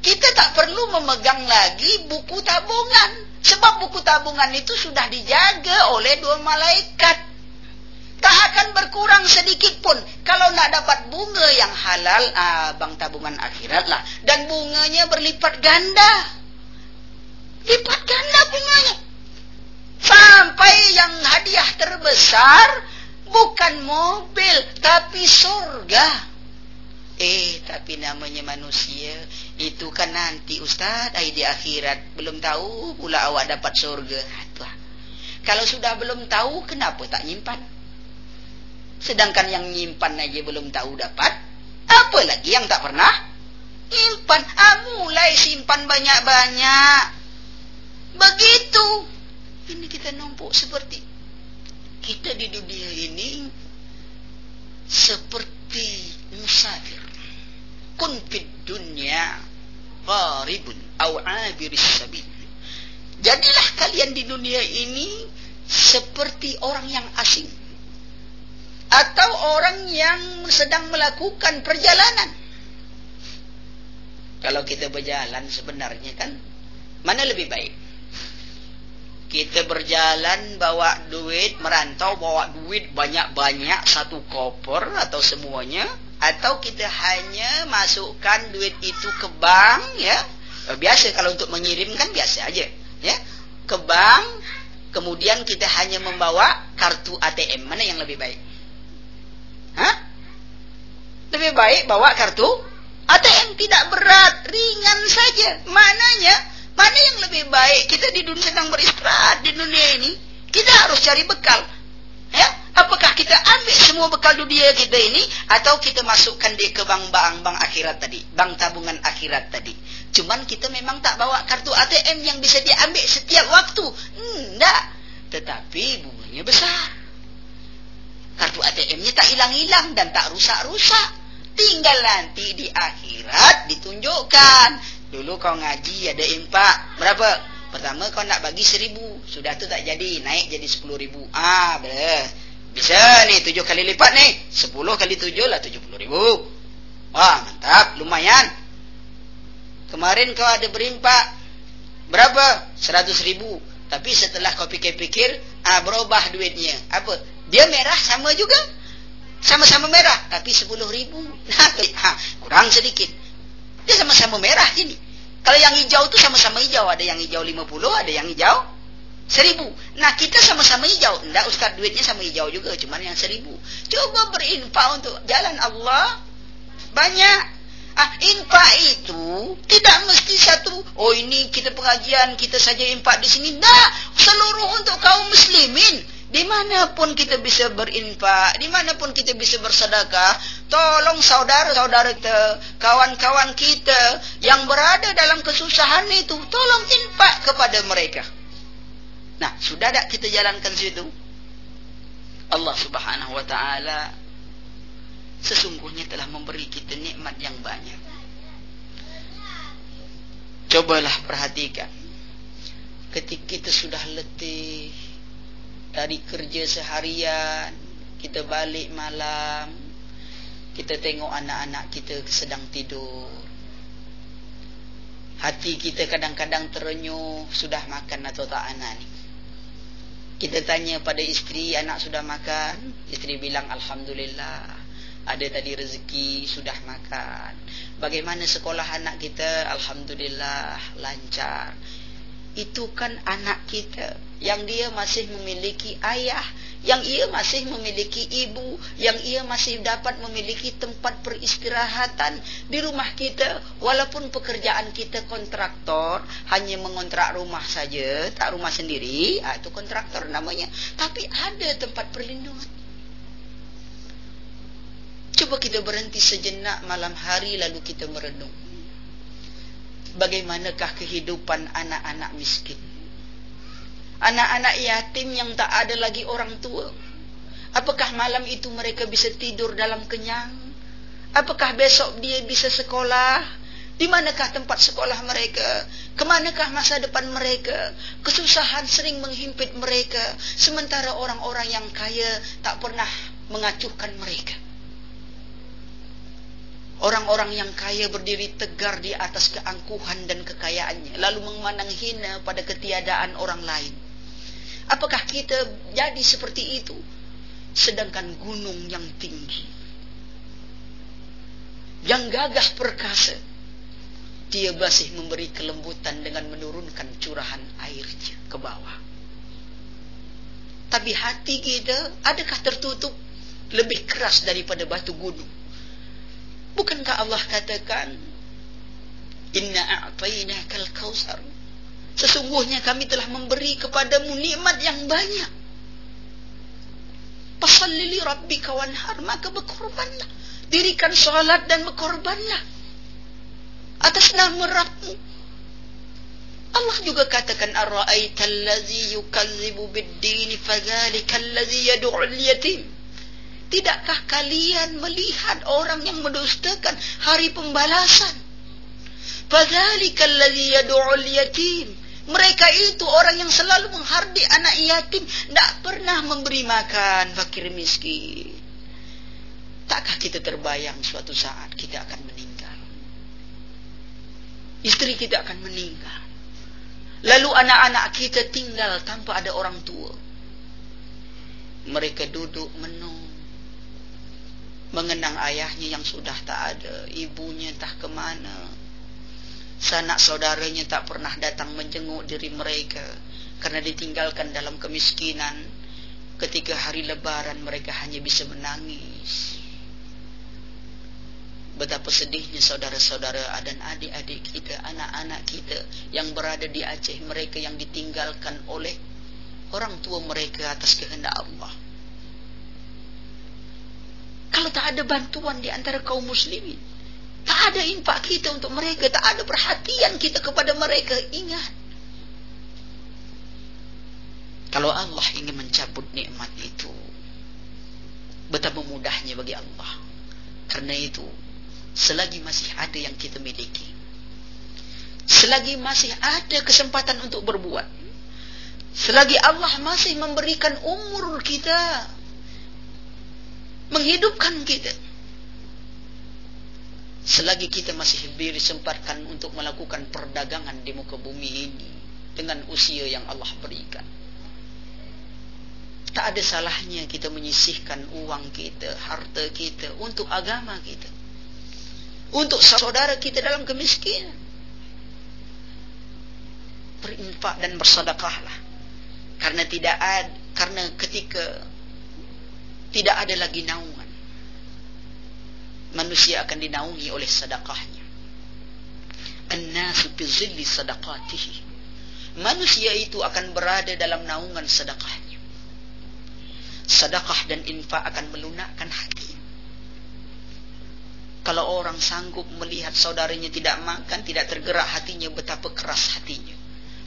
Kita tak perlu memegang lagi buku tabungan. Sebab buku tabungan itu sudah dijaga oleh dua malaikat. Tak akan berkurang sedikit pun. Kalau nak dapat bunga yang halal, ah, bank tabungan akhirat lah. Dan bunganya berlipat ganda lipat ganda bunganya. Sampai yang hadiah terbesar bukan mobil tapi surga. Eh, tapi namanya manusia itu kan nanti Ustaz, ai di akhirat belum tahu pula awak dapat surga. Tuh. Kalau sudah belum tahu, kenapa tak nyimpan? Sedangkan yang nyimpan aja belum tahu dapat, apa lagi yang tak pernah? Nyimpan, ah, mulai simpan banyak-banyak. Begitu. Ini kita numpuk seperti kita di dunia ini seperti musafir. Kun fid dunya gharibun aw abiris sabil. Jadilah kalian di dunia ini seperti orang yang asing atau orang yang sedang melakukan perjalanan. Kalau kita berjalan sebenarnya kan mana lebih baik? Kita berjalan bawa duit merantau bawa duit banyak-banyak satu koper atau semuanya atau kita hanya masukkan duit itu ke bank ya? Eh, biasa kalau untuk mengirimkan biasa aja ya? Ke bank kemudian kita hanya membawa kartu ATM mana yang lebih baik? Hah? lebih baik bawa kartu ATM tidak berat ringan saja. Mananya Mana yang lebih baik? Kita di dunia sedang beristirahat di dunia ini. Kita harus cari bekal. Ya, apakah kita ambil semua bekal dunia kita ini atau kita masukkan dia ke bank-bank bank akhirat tadi, bank tabungan akhirat tadi. Cuman kita memang tak bawa kartu ATM yang bisa diambil setiap waktu. Enggak. Tetapi bunganya besar. Kartu ATM-nya tak hilang-hilang dan tak rusak-rusak. Tinggal nanti di akhirat ditunjukkan Dulu kau ngaji ada impak. Berapa? Pertama kau nak bagi seribu. Sudah tu tak jadi. Naik jadi sepuluh ribu. Ah, boleh. Bisa ni. Tujuh kali lipat ni. Sepuluh kali tujuh lah tujuh puluh ribu. Wah, mantap. Lumayan. Kemarin kau ada berimpak. Berapa? Seratus ribu. Tapi setelah kau pikir-pikir, ah, berubah duitnya. Apa? Dia merah sama juga. Sama-sama merah. Tapi sepuluh ribu. [laughs] Ha, kurang sedikit. Dia sama-sama merah ini. Kalau yang hijau itu sama-sama hijau. Ada yang hijau 50, ada yang hijau 1000. Nah kita sama-sama hijau. Tidak Ustaz duitnya sama hijau juga. Cuma yang 1000. Coba berinfak untuk jalan Allah. Banyak. Ah, infak itu tidak mesti satu. Oh ini kita pengajian, kita saja infak di sini. Tidak. Seluruh untuk kaum muslimin. Dimanapun kita bisa berinfak, dimanapun kita bisa bersedekah, tolong saudara-saudara kita, kawan-kawan kita yang berada dalam kesusahan itu, tolong infak kepada mereka. Nah, sudah tak kita jalankan situ? Allah subhanahu wa ta'ala sesungguhnya telah memberi kita nikmat yang banyak. Cobalah perhatikan. Ketika kita sudah letih, dari kerja seharian kita balik malam kita tengok anak-anak kita sedang tidur. Hati kita kadang-kadang terenyuh sudah makan atau tak anak ni? Kita tanya pada isteri anak sudah makan? Isteri bilang alhamdulillah ada tadi rezeki sudah makan. Bagaimana sekolah anak kita? Alhamdulillah lancar itu kan anak kita. Yang dia masih memiliki ayah. Yang ia masih memiliki ibu. Yang ia masih dapat memiliki tempat peristirahatan di rumah kita. Walaupun pekerjaan kita kontraktor hanya mengontrak rumah saja tak rumah sendiri. Ah, itu kontraktor namanya. Tapi ada tempat perlindungan. Coba kita berhenti sejenak malam hari lalu kita merenung bagaimanakah kehidupan anak-anak miskin Anak-anak yatim yang tak ada lagi orang tua. Apakah malam itu mereka bisa tidur dalam kenyang? Apakah besok dia bisa sekolah? Di manakah tempat sekolah mereka? Kemanakah masa depan mereka? Kesusahan sering menghimpit mereka. Sementara orang-orang yang kaya tak pernah mengacuhkan mereka. Orang-orang yang kaya berdiri tegar di atas keangkuhan dan kekayaannya. Lalu memandang hina pada ketiadaan orang lain. Apakah kita jadi seperti itu? Sedangkan gunung yang tinggi. Yang gagah perkasa. Dia masih memberi kelembutan dengan menurunkan curahan airnya ke bawah. Tapi hati kita adakah tertutup lebih keras daripada batu gunung? Bukankah Allah katakan Inna a'tainakal kausar Sesungguhnya kami telah memberi kepadamu nikmat yang banyak. Pasallili rabbika wanhar Maka berkorbanlah. Dirikan salat dan berkorbanlah Atas nama Rabbmu. Allah juga katakan Ar-ra'aita allazi yukazibu bid-dini Fadhalika allazi yadu'ul yatim Tidakkah kalian melihat orang yang mendustakan hari pembalasan? Fadzalikal ladzi yad'ul yatim. Mereka itu orang yang selalu menghardik anak yatim, tidak pernah memberi makan fakir miskin. Takkah kita terbayang suatu saat kita akan meninggal? Istri kita akan meninggal. Lalu anak-anak kita tinggal tanpa ada orang tua. Mereka duduk menung mengenang ayahnya yang sudah tak ada, ibunya entah ke mana. Sanak saudaranya tak pernah datang menjenguk diri mereka karena ditinggalkan dalam kemiskinan. Ketika hari lebaran mereka hanya bisa menangis. Betapa sedihnya saudara-saudara dan adik-adik kita, anak-anak kita yang berada di Aceh, mereka yang ditinggalkan oleh orang tua mereka atas kehendak Allah. Kalau tak ada bantuan di antara kaum muslimin. Tak ada impak kita untuk mereka. Tak ada perhatian kita kepada mereka. Ingat. Kalau Allah ingin mencabut nikmat itu. Betapa mudahnya bagi Allah. Karena itu. Selagi masih ada yang kita miliki. Selagi masih ada kesempatan untuk berbuat. Selagi Allah masih memberikan umur kita menghidupkan kita. Selagi kita masih diberi sempatkan untuk melakukan perdagangan di muka bumi ini dengan usia yang Allah berikan. Tak ada salahnya kita menyisihkan uang kita, harta kita untuk agama kita. Untuk saudara kita dalam kemiskinan. Berinfak dan bersedekahlah. Karena tidak ada, karena ketika tidak ada lagi naungan. Manusia akan dinaungi oleh sedekahnya. An-nasu bi zilli sadaqatihi. Manusia itu akan berada dalam naungan sedekahnya. Sedekah dan infak akan melunakkan hati. Kalau orang sanggup melihat saudaranya tidak makan, tidak tergerak hatinya, betapa keras hatinya.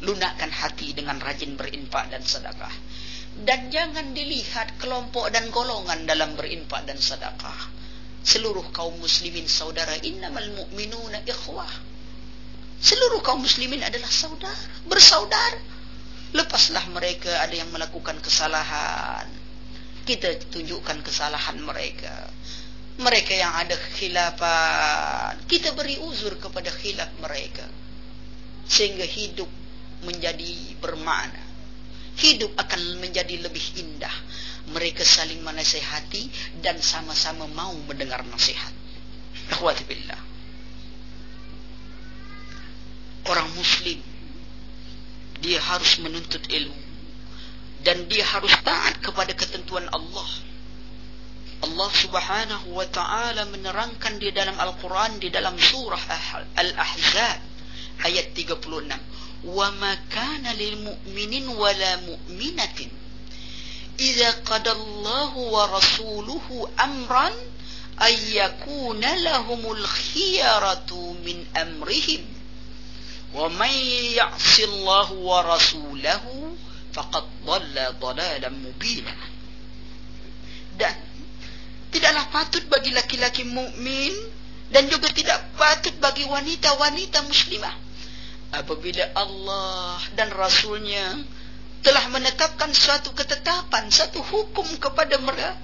Lunakkan hati dengan rajin berinfak dan sedekah dan jangan dilihat kelompok dan golongan dalam berinfak dan sedekah. Seluruh kaum muslimin saudara innamal mu'minuna ikhwah. Seluruh kaum muslimin adalah saudara, bersaudara. Lepaslah mereka ada yang melakukan kesalahan. Kita tunjukkan kesalahan mereka. Mereka yang ada khilafan, kita beri uzur kepada khilaf mereka. Sehingga hidup menjadi bermakna hidup akan menjadi lebih indah. Mereka saling menasehati dan sama-sama mau mendengar nasihat. Akhwati billah. Orang muslim dia harus menuntut ilmu dan dia harus taat kepada ketentuan Allah. Allah Subhanahu wa taala menerangkan di dalam Al-Qur'an di dalam surah Al-Ahzab ayat 36 وما كان للمؤمن ولا مؤمنة. إذا قضى الله ورسوله أمرا أن يكون لهم الخيرة من أمرهم. ومن يعص الله ورسوله فقد ضل ضلالا مبينا. Dan tidaklah patut bagi laki-laki mukmin dan juga tidak patut bagi wanita-wanita muslimah. Apabila Allah dan Rasulnya telah menetapkan suatu ketetapan, satu hukum kepada mereka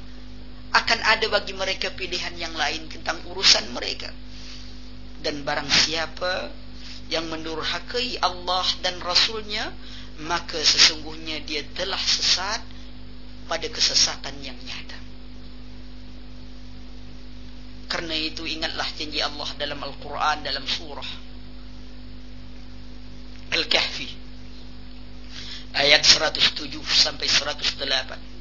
akan ada bagi mereka pilihan yang lain tentang urusan mereka. Dan barang siapa yang mendurhakai Allah dan Rasulnya maka sesungguhnya dia telah sesat pada kesesatan yang nyata. Karena itu ingatlah janji Allah dalam Al-Quran dalam surah Al-Kahfi. Ayat 107 sampai 108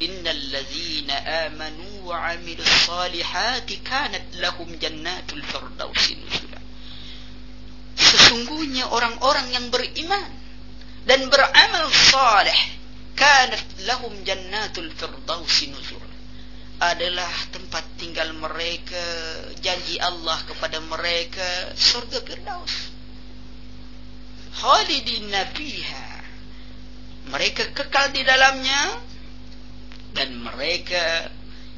Innal ladzina amanu wa 'amilus salihati kanat lahum jannatul firdausi nuzula. Sesungguhnya orang-orang yang beriman dan beramal saleh kanat lahum jannatul firdausi nuzula adalah tempat tinggal mereka janji Allah kepada mereka surga firdaus khalidina fiha mereka kekal di dalamnya dan mereka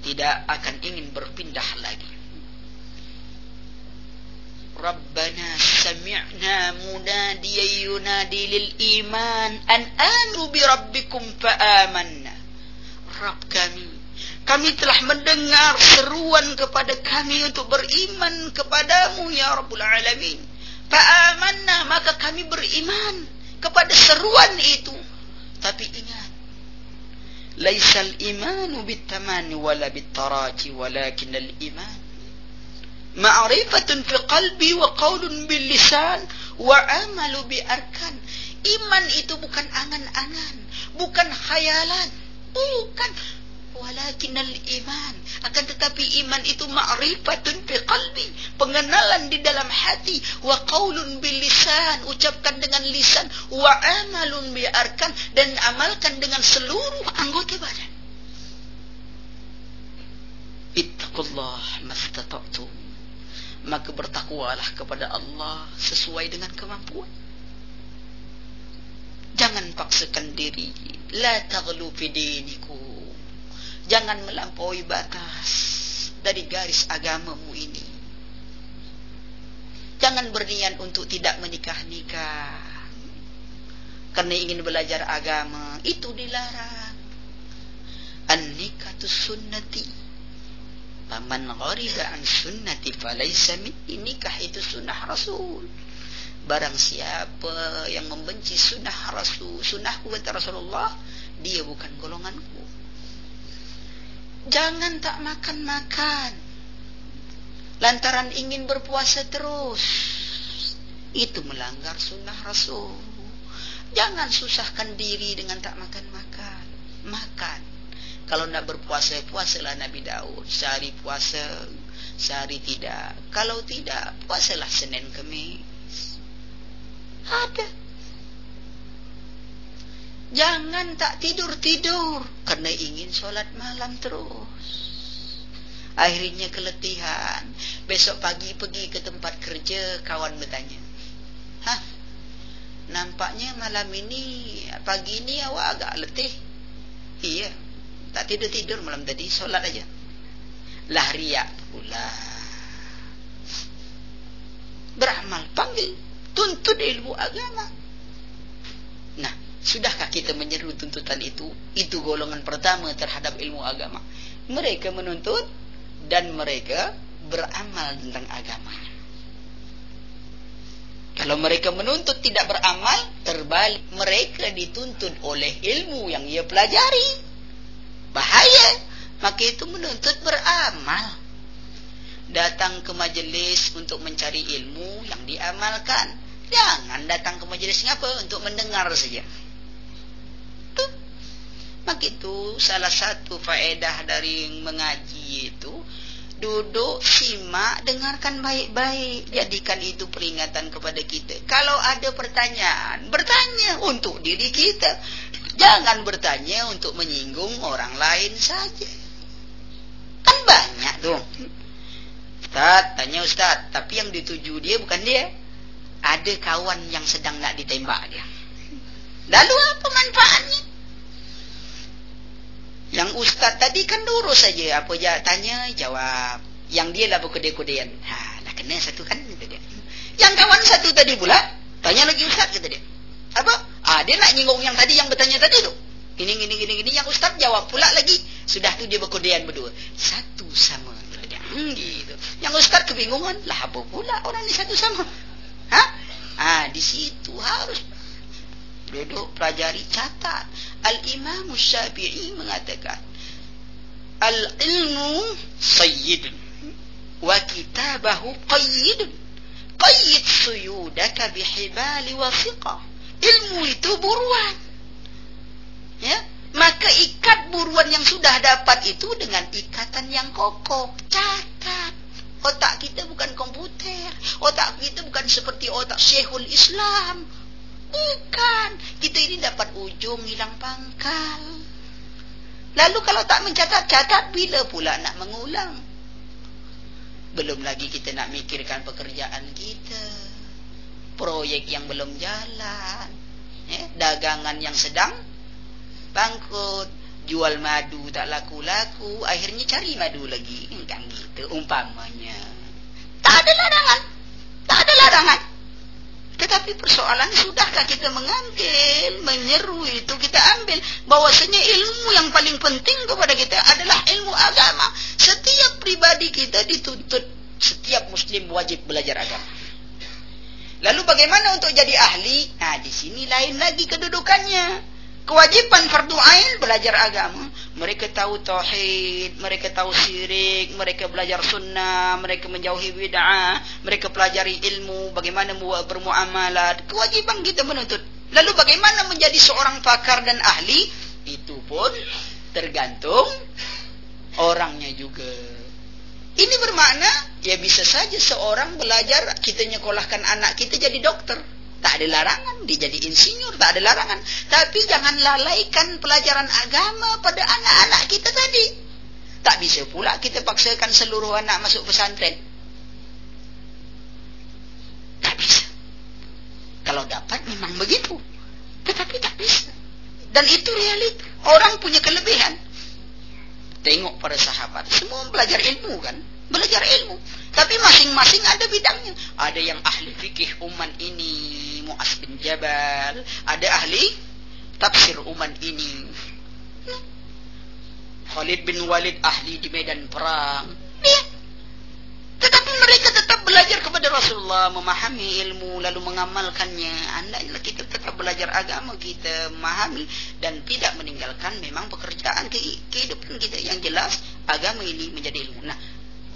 tidak akan ingin berpindah lagi. Rabbana sami'na munadiyan yunadi lil iman an amru bi rabbikum fa amanna. Rabb kami kami telah mendengar seruan kepada kami untuk beriman kepadamu ya Rabbul Alamin. Fa'amanna maka kami beriman kepada seruan itu. Tapi ingat. Laisal imanu bitamani wala bitaraji walakin al-iman. Ma'rifatun fi qalbi wa qawlun bil lisan wa amalu bi arkan. Iman itu bukan angan-angan, bukan khayalan, bukan walakin al-iman akan tetapi iman itu ma'rifatun fi qalbi. Pengenalan di dalam hati. Wa qaulun bil lisan. Ucapkan dengan lisan. Wa amalun bi arkan. Dan amalkan dengan seluruh anggota badan. Ittaqullah mastata'tu. Maka bertakwalah kepada Allah sesuai dengan kemampuan. Jangan paksakan diri. La taghlu fi dinikum Jangan melampaui batas dari garis agamamu ini. Jangan berniat untuk tidak menikah-nikah. Karena ingin belajar agama, itu dilarang. An-nikatu sunnati. Paman ghariba an sunnati falaysa minni nikah itu sunnah Rasul. Barang siapa yang membenci sunnah Rasul, sunnahku kata Rasulullah, dia bukan golonganku. Jangan tak makan-makan. Lantaran ingin berpuasa terus. Itu melanggar sunnah Rasul. Jangan susahkan diri dengan tak makan-makan. Makan. Kalau nak berpuasa, puasalah Nabi Daud. Sehari puasa, sehari tidak. Kalau tidak, puasalah Senin Kemis. Ada. Jangan tak tidur-tidur. Kerana ingin solat malam terus. Akhirnya keletihan. Besok pagi pergi ke tempat kerja Kawan bertanya. Hah? Nampaknya malam ini Pagi ini awak agak letih. Iya. Tak tidur-tidur malam tadi Solat aja. Lah riak pula. Beramal Panggil Tuntut ilmu agama. Nah Sudahkah kita menyeru tuntutan itu? Itu golongan pertama terhadap ilmu agama. Mereka menuntut dan mereka beramal tentang agama. Kalau mereka menuntut tidak beramal, terbalik mereka dituntut oleh ilmu yang ia pelajari. Bahaya. Maka itu menuntut beramal. Datang ke majlis untuk mencari ilmu yang diamalkan. Jangan datang ke majlis ngapa? Untuk mendengar saja. Maka itu salah satu faedah dari mengaji itu duduk simak dengarkan baik-baik. Jadikan itu peringatan kepada kita. Kalau ada pertanyaan bertanya untuk diri kita. Jangan bertanya untuk menyinggung orang lain saja. Kan banyak tuh Ustaz tanya Ustaz. Tapi yang dituju dia bukan dia. Ada kawan yang sedang nak ditembak dia. Lalu apa manfaatnya? Yang ustaz tadi kan lurus saja. Apa dia tanya, jawab. Yang dia lah berkode-kodean. Ha, lah kena satu kan. Kata dia. Yang kawan satu tadi pula, tanya lagi ustaz kata dia. Apa? Ah, dia nak nyinggung yang tadi yang bertanya tadi tu. Ini, ini, ini, ini. Yang ustaz jawab pula lagi. Sudah tu dia berkodean berdua. Satu sama. Hmm, gitu. Yang ustaz kebingungan. Lah apa pula orang ni satu sama? Ha? Ah, di situ harus duduk pelajari catat. Al-Imam Syafi'i mengatakan Al-ilmu sayyidun wa kitabahu qayyidun. Qayyid suyudaka bihibali wa siqa. Ilmu itu buruan. Ya, maka ikat buruan yang sudah dapat itu dengan ikatan yang kokoh. Catat. Otak kita bukan komputer. Otak kita bukan seperti otak Syekhul Islam. Bukan. Kita ini dapat ujung hilang pangkal. Lalu kalau tak mencatat-catat, bila pula nak mengulang? Belum lagi kita nak mikirkan pekerjaan kita. Proyek yang belum jalan. Eh, dagangan yang sedang bangkrut. Jual madu tak laku-laku. Akhirnya cari madu lagi. Kan gitu umpamanya. Tak ada larangan. Tak ada larangan. Tetapi persoalan sudahkah kita mengambil, menyeru itu kita ambil. Bahwasanya ilmu yang paling penting kepada kita adalah ilmu agama. Setiap pribadi kita dituntut, setiap muslim wajib belajar agama. Lalu bagaimana untuk jadi ahli? Nah, di sini lain lagi kedudukannya kewajiban fardu ain belajar agama. Mereka tahu tauhid mereka tahu syirik mereka belajar sunnah mereka menjauhi bid'ah mereka pelajari ilmu bagaimana bermuamalat. Kewajiban kita menuntut. Lalu bagaimana menjadi seorang pakar dan ahli? Itu pun tergantung orangnya juga. Ini bermakna ya bisa saja seorang belajar kita nyekolahkan anak kita jadi dokter Tak ada larangan dia jadi insinyur, tak ada larangan. Tapi jangan lalaikan pelajaran agama pada anak-anak kita tadi. Tak bisa pula kita paksakan seluruh anak masuk pesantren. Tak bisa. Kalau dapat memang begitu. Tetapi tak bisa. Dan itu realita. Orang punya kelebihan. Tengok para sahabat. Semua belajar ilmu kan belajar ilmu. Masing-masing ada bidangnya. Ada yang ahli fikih uman ini, Mu'az bin Jabal. Ada ahli tafsir uman ini. Khalid bin Walid ahli di medan perang. Ya. Tetapi mereka tetap belajar kepada Rasulullah, memahami ilmu lalu mengamalkannya. Andailah kita tetap belajar agama kita, memahami dan tidak meninggalkan memang pekerjaan kehidupan kita yang jelas agama ini menjadi ilmu. Nah,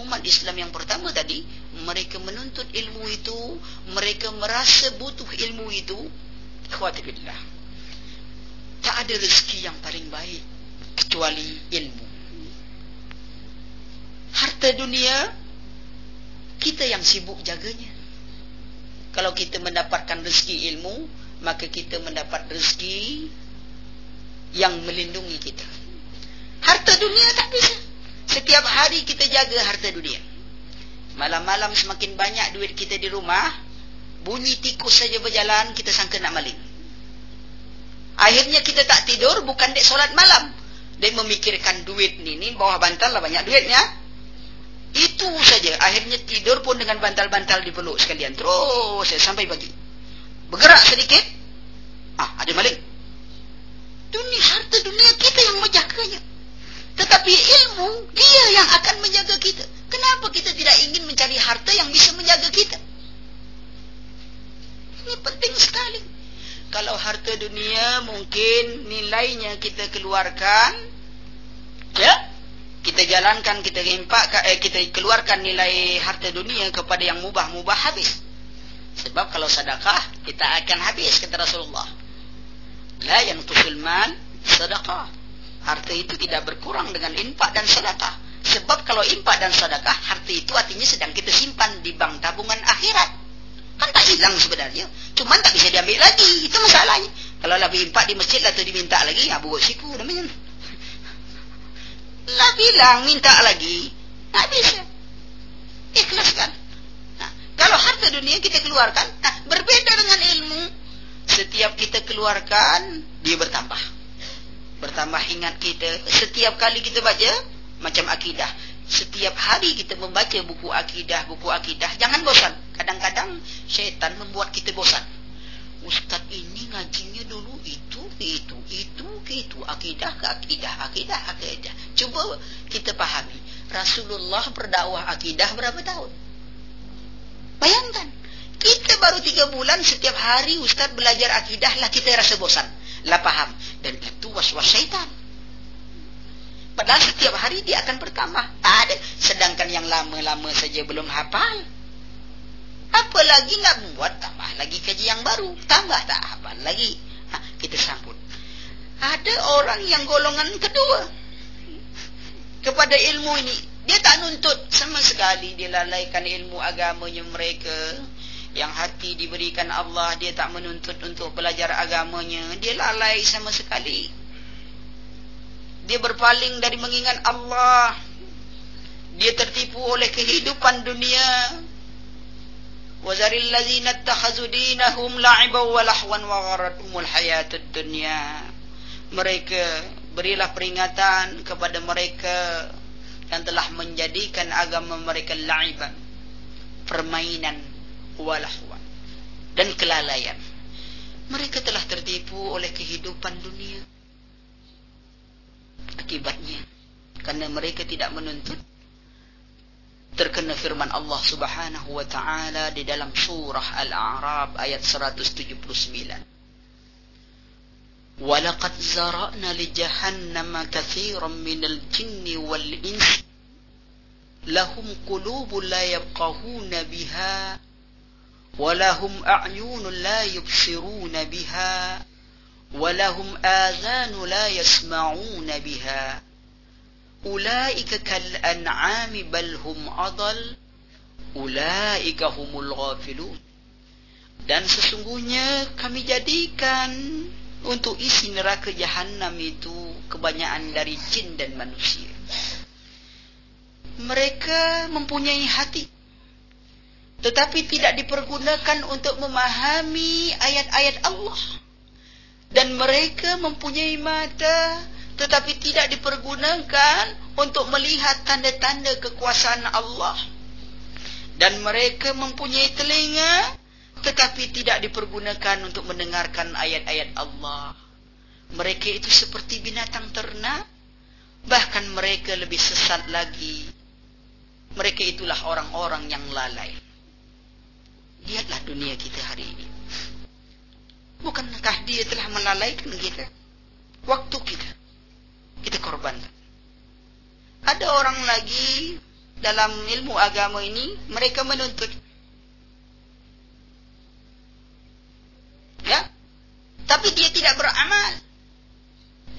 umat Islam yang pertama tadi mereka menuntut ilmu itu mereka merasa butuh ilmu itu khawatirlah tak ada rezeki yang paling baik kecuali ilmu. Harta dunia kita yang sibuk jaganya. Kalau kita mendapatkan rezeki ilmu maka kita mendapat rezeki yang melindungi kita. Harta dunia tak bisa Setiap hari kita jaga harta dunia. Malam-malam semakin banyak duit kita di rumah, bunyi tikus saja berjalan, kita sangka nak maling. Akhirnya kita tak tidur, bukan dek solat malam. Dek memikirkan duit ni, ni bawah bantal lah banyak duitnya. Itu saja. Akhirnya tidur pun dengan bantal-bantal dipeluk sekalian. Terus sampai pagi. Bergerak sedikit, ah ada maling. Dunia harta dunia kita yang menjaganya. Tetapi ilmu, dia yang akan menjaga kita. Kenapa kita tidak ingin mencari harta yang bisa menjaga kita? Ini penting sekali. Kalau harta dunia mungkin nilainya kita keluarkan, ya, kita jalankan, kita impak, eh, kita keluarkan nilai harta dunia kepada yang mubah-mubah habis. Sebab kalau sedekah, kita akan habis, kata Rasulullah. La yang tusul mal, sedekah harta itu tidak berkurang dengan infak dan sedekah. Sebab kalau infak dan sedekah, harta itu artinya sedang kita simpan di bank tabungan akhirat. Kan tak hilang sebenarnya. Cuma tak bisa diambil lagi. Itu masalahnya. Kalau lebih infak di masjid lah tu diminta lagi, ya buat siku namanya. [laughs] Lah bilang minta lagi. Tak bisa. Ikhlaskan. Nah, kalau harta dunia kita keluarkan, nah, berbeda dengan ilmu. Setiap kita keluarkan, dia bertambah. Bertambah ingat kita. Setiap kali kita baca, macam akidah. Setiap hari kita membaca buku akidah, buku akidah. Jangan bosan. Kadang-kadang syaitan membuat kita bosan. Ustaz ini ngajinya dulu itu, itu, itu, itu. Akidah ke akidah, akidah, akidah. Cuba kita pahami. Rasulullah berdakwah akidah berapa tahun? Bayangkan. Kita baru tiga bulan setiap hari Ustaz belajar akidah lah kita rasa bosan. Lah paham. Dan itu was-was syaitan. Padahal setiap hari dia akan bertambah. Ada. Sedangkan yang lama-lama saja belum hafal. Apalagi nak buat tambah lagi kaji yang baru. Tambah tak hafal lagi. Ha, kita sambut. Ada orang yang golongan kedua. Kepada ilmu ini. Dia tak nuntut sama sekali. Dia lalaikan ilmu agamanya mereka yang hati diberikan Allah dia tak menuntut untuk belajar agamanya. Dia lalai sama sekali. Dia berpaling dari mengingat Allah. Dia tertipu oleh kehidupan dunia. Wazaril ladzina takhazu dinahum la'iban wa lahwan wa gharatuhumul hayatud dunya. Mereka berilah peringatan kepada mereka yang telah menjadikan agama mereka la'iban. Permainan walahwan dan kelalaian. Mereka telah tertipu oleh kehidupan dunia. Akibatnya, karena mereka tidak menuntut, terkena firman Allah subhanahu wa ta'ala di dalam surah Al-A'rab ayat 179. ولقد زرأنا لجهنم كثيرا من الجن والإنس لهم قلوب لا يبقهون بها ولهم أعين لا يبصرون بها ولهم آذان لا يسمعون بها أولئك كالأنعام بل هم أضل أولئك هم الغافلون dan sesungguhnya kami jadikan untuk isi neraka jahanam itu kebanyakan dari jin dan manusia mereka mempunyai hati tetapi tidak dipergunakan untuk memahami ayat-ayat Allah. Dan mereka mempunyai mata, tetapi tidak dipergunakan untuk melihat tanda-tanda kekuasaan Allah. Dan mereka mempunyai telinga, tetapi tidak dipergunakan untuk mendengarkan ayat-ayat Allah. Mereka itu seperti binatang ternak, bahkan mereka lebih sesat lagi. Mereka itulah orang-orang yang lalai. Lihatlah dunia kita hari ini. Bukankah dia telah melalaikan kita? Waktu kita. Kita korbankan. Ada orang lagi dalam ilmu agama ini, mereka menuntut. Ya? Tapi dia tidak beramal.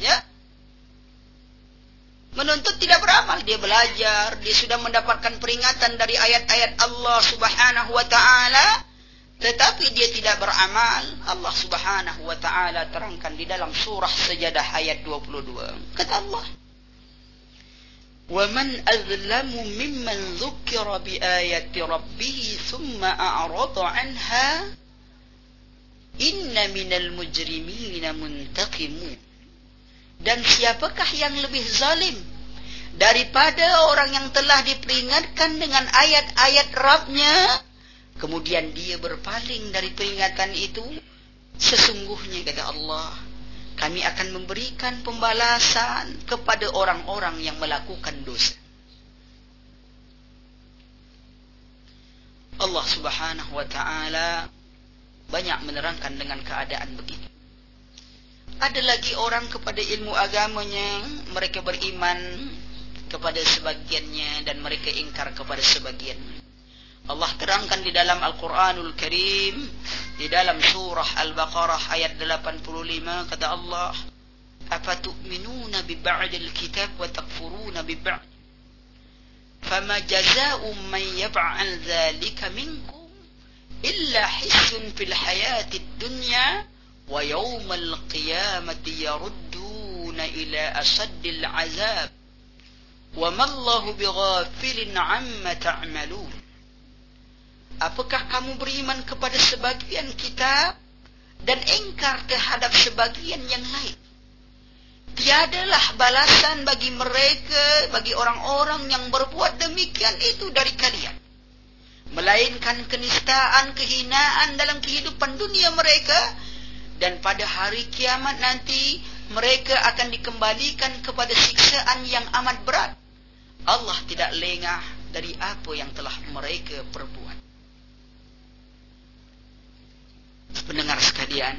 Ya? menuntut tidak beramal dia belajar dia sudah mendapatkan peringatan dari ayat-ayat Allah Subhanahu wa taala tetapi dia tidak beramal Allah Subhanahu wa taala terangkan di dalam surah Sajadah ayat 22 kata Allah وَمَنْ أَذْلَمُ مِمَّنْ ذُكِّرَ بِآيَةِ رَبِّهِ ثُمَّ أَعْرَضَ عَنْهَا إِنَّ مِنَ الْمُجْرِمِينَ مُنْتَقِمُونَ dan siapakah yang lebih zalim? Daripada orang yang telah diperingatkan dengan ayat-ayat Rabbnya kemudian dia berpaling dari peringatan itu sesungguhnya kata Allah kami akan memberikan pembalasan kepada orang-orang yang melakukan dosa. Allah subhanahu wa ta'ala banyak menerangkan dengan keadaan begitu ada lagi orang kepada ilmu agamanya. Mereka beriman kepada sebagiannya dan mereka ingkar kepada sebagiannya Allah terangkan di dalam Al-Quranul Karim di dalam surah Al-Baqarah ayat 85 kata Allah apa tu'minuna bi ba'dil kitab wa takfuruna bi ba'd? Fama jazaa'u man yaf'al dhalika minkum illa hisun fil hayatid dunya ويوم القيامة يردون إلى أشد العذاب وما الله بغافل عما تعملون Apakah kamu beriman kepada sebagian kitab dan engkar terhadap sebagian yang lain. Tiadalah balasan bagi mereka, bagi orang-orang yang berbuat demikian itu dari kalian. Melainkan kenistaan, kehinaan dalam kehidupan dunia mereka. dan pada hari kiamat nanti, mereka akan dikembalikan kepada siksaan yang amat berat. Allah tidak lengah dari apa yang telah mereka perbuat. Pendengar sekalian,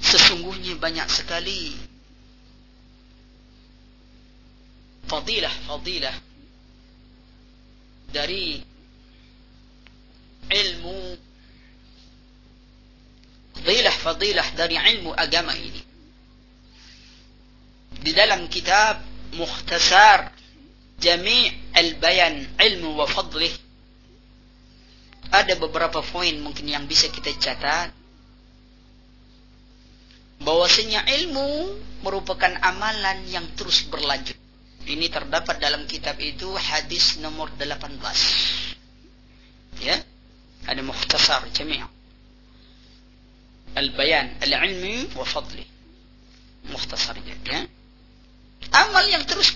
sesungguhnya banyak sekali fadilah-fadilah dari ilmu fadilah-fadilah dari ilmu agama ini. Di dalam kitab mukhtasar jami' al-bayan ilmu wa fadlih ada beberapa poin mungkin yang bisa kita catat. Bahwasanya ilmu merupakan amalan yang terus berlanjut. Ini terdapat dalam kitab itu hadis nomor 18 ya هذا مختصر جميع البيان العلمي وفضلي مختصر جدا. أما اليوم يعني terus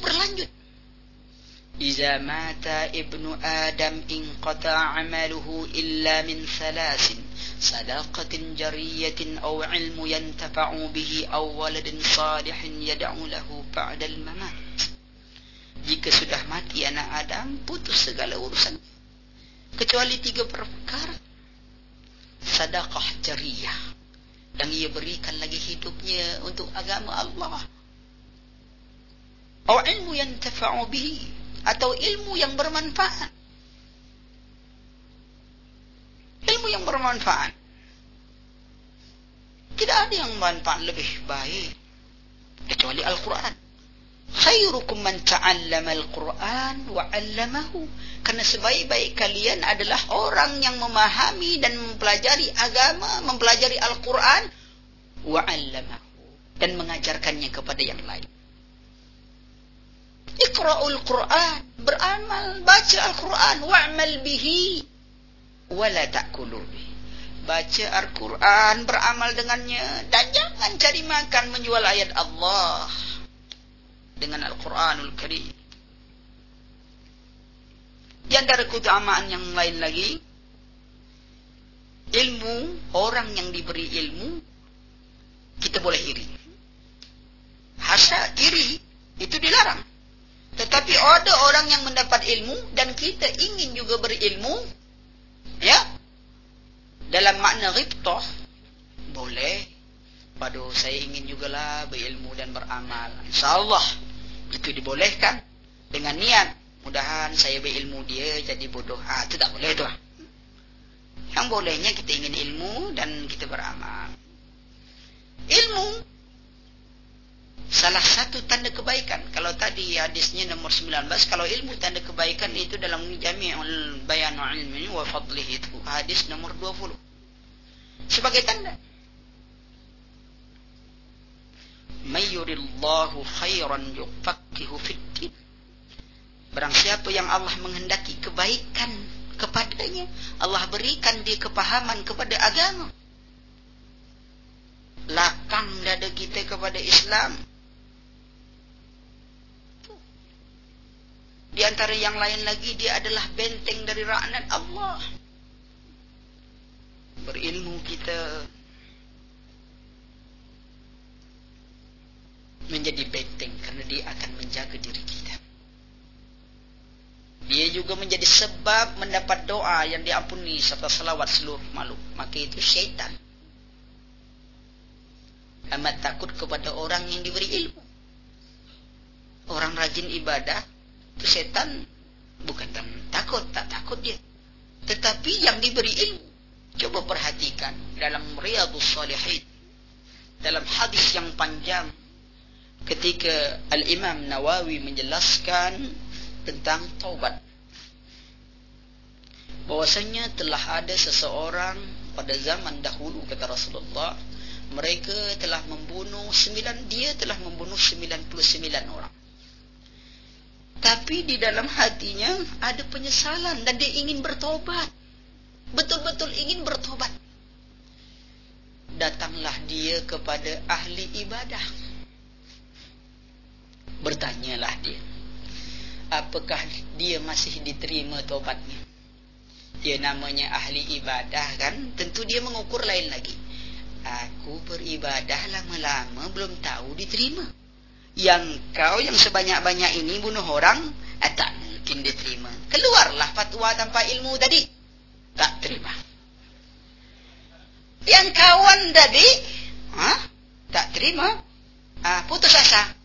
إذا مات ابن آدم انقطع عمله إلا من ثلاث صداقة جرية أو علم ينتفع به أو ولد صالح يدعو له بعد الممات. Jika sudah mati anak Adam, putus segala urusannya. Kecuali tiga perkara. Sedekah jariyah. Dan ia berikan lagi hidupnya untuk agama Allah. Atau ilmu yang tafa'u bihi. Atau ilmu yang bermanfaat. Ilmu yang bermanfaat. Tidak ada yang manfaat lebih baik. Kecuali Al-Quran khairukum man ta'allama al-Quran wa 'allamahu. Karena sebaik-baik kalian adalah orang yang memahami dan mempelajari agama mempelajari Al-Quran wa 'allamahu dan mengajarkannya kepada yang lain. Iqra'ul Quran, beramal, baca Al-Quran, wa'mal bihi, wala ta'kulu Baca Al-Quran, beramal dengannya, dan jangan cari makan menjual ayat Allah dengan Al-Quranul Karim. Di antara keutamaan yang lain lagi, ilmu, orang yang diberi ilmu, kita boleh iri. Hasa iri, itu dilarang. Tetapi ada orang yang mendapat ilmu dan kita ingin juga berilmu, ya, dalam makna riptoh, boleh. Padu saya ingin juga lah berilmu dan beramal. InsyaAllah itu dibolehkan dengan niat. Mudahan saya berilmu dia jadi bodoh. Ah, itu tak boleh tu. Yang bolehnya kita ingin ilmu dan kita beramal. Ilmu salah satu tanda kebaikan. Kalau tadi hadisnya nomor 19, kalau ilmu tanda kebaikan itu dalam jami'ul bayan ilmi wa fadlih itu hadis nomor 20. Sebagai tanda. Mayyurillahu khairan yufaqihu fiddin. Barang siapa yang Allah menghendaki kebaikan kepadanya, Allah berikan dia kepahaman kepada agama. Lakang dada kita kepada Islam, Di antara yang lain lagi dia adalah benteng dari rahmat Allah. Berilmu kita menjadi benteng karena dia akan menjaga diri kita. Dia juga menjadi sebab mendapat doa yang diampuni serta selawat seluruh makhluk. Maka itu syaitan. Amat takut kepada orang yang diberi ilmu. Orang rajin ibadah itu setan bukan takut, tak takut dia. Tetapi yang diberi ilmu. Coba perhatikan dalam Riyadus Salihin. Dalam hadis yang panjang. Ketika Al-Imam Nawawi menjelaskan tentang taubat. Bahwasanya telah ada seseorang pada zaman dahulu kata Rasulullah. Mereka telah membunuh sembilan, dia telah membunuh sembilan puluh sembilan orang. Tapi di dalam hatinya ada penyesalan dan dia ingin bertobat. betul-betul ingin bertobat. Datanglah dia kepada ahli ibadah. Bertanyalah dia. Apakah dia masih diterima tobatnya? Dia namanya ahli ibadah kan? Tentu dia mengukur lain lagi. Aku beribadah lama-lama belum tahu diterima. Yang kau yang sebanyak-banyak ini bunuh orang, eh, tak mungkin diterima. Keluarlah fatwa tanpa ilmu tadi. Tak terima. Yang kawan tadi, ha? tak terima. Ah, putus asa.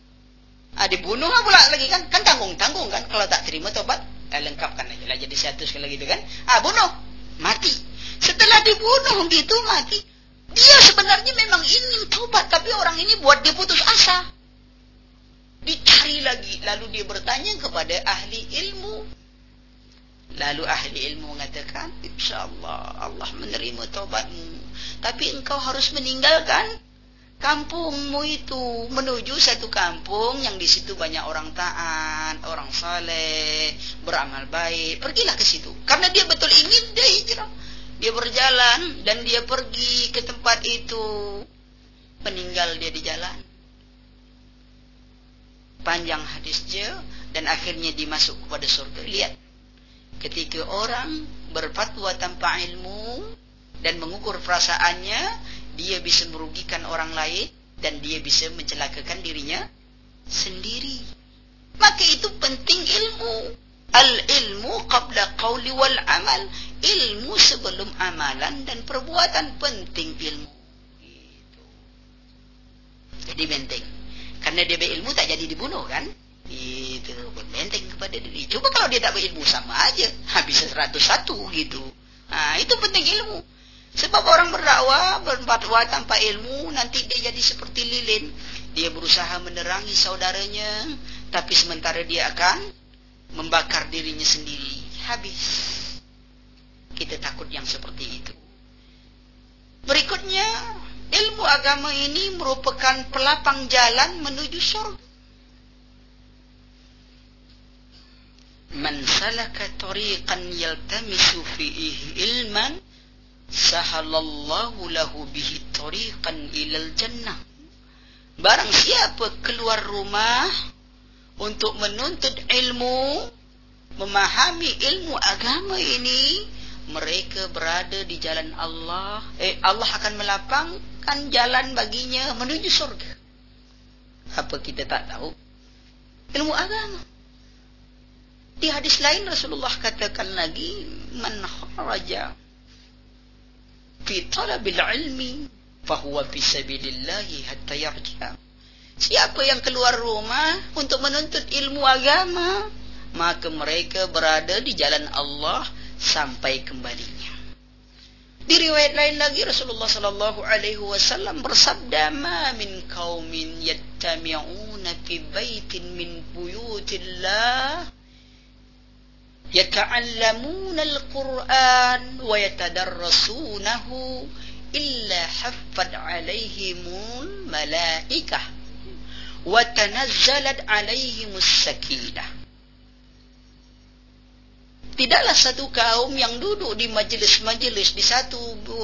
Ah, dibunuh pula lagi kan? Kan tanggung-tanggung kan kalau tak terima tobat. Eh, lengkapkan aja lah jadi satu sekali lagi kan. Ah, bunuh. Mati. Setelah dibunuh gitu mati. Dia sebenarnya memang ingin tobat tapi orang ini buat dia putus asa. Dicari lagi. Lalu dia bertanya kepada ahli ilmu. Lalu ahli ilmu mengatakan, InsyaAllah Allah menerima taubatmu. Tapi engkau harus meninggalkan kampungmu itu. Menuju satu kampung yang di situ banyak orang taat, orang saleh, beramal baik. Pergilah ke situ. Karena dia betul ingin, dia hijrah. Dia berjalan dan dia pergi ke tempat itu. Meninggal dia di jalan panjang hadisnya dan akhirnya dimasuk kepada surga. Lihat. Ketika orang berfatwa tanpa ilmu dan mengukur perasaannya, dia bisa merugikan orang lain dan dia bisa mencelakakan dirinya sendiri. Maka itu penting ilmu. Al-ilmu qabla qawli wal amal. Ilmu sebelum amalan dan perbuatan penting ilmu. Jadi penting. Karena dia berilmu tak jadi dibunuh kan? Itu pun benteng kepada diri. Coba kalau dia tak berilmu sama aja. Habis seratus satu gitu. Nah, itu penting ilmu. Sebab orang berdakwah, berfatwa tanpa ilmu, nanti dia jadi seperti lilin. Dia berusaha menerangi saudaranya, tapi sementara dia akan membakar dirinya sendiri. Habis. Kita takut yang seperti itu. Berikutnya, ilmu agama ini merupakan pelapang jalan menuju surga. Man salaka tariqan yaltamisu fihi ilman sahalallahu lahu bihi tariqan ilal jannah. Barang siapa keluar rumah untuk menuntut ilmu, memahami ilmu agama ini, mereka berada di jalan Allah. Eh, Allah akan melapang kan jalan baginya menuju surga. Apa kita tak tahu? Ilmu agama. Di hadis lain Rasulullah katakan lagi, man kharaja fi talabil ilmi fahuwa fi sabilillahi hatta yarja. Siapa yang keluar rumah untuk menuntut ilmu agama, maka mereka berada di jalan Allah sampai kembalinya. Di riwayat lain lagi Rasulullah sallallahu alaihi wasallam bersabda, "Ma min qaumin yattami'una fi baitin min buyutillah yata'allamuna al-Qur'an wa yatadarrasunahu illa haffat 'alaihimul malaikah wa tanazzalat 'alaihimus sakinah." tidaklah satu kaum yang duduk di majlis-majlis di satu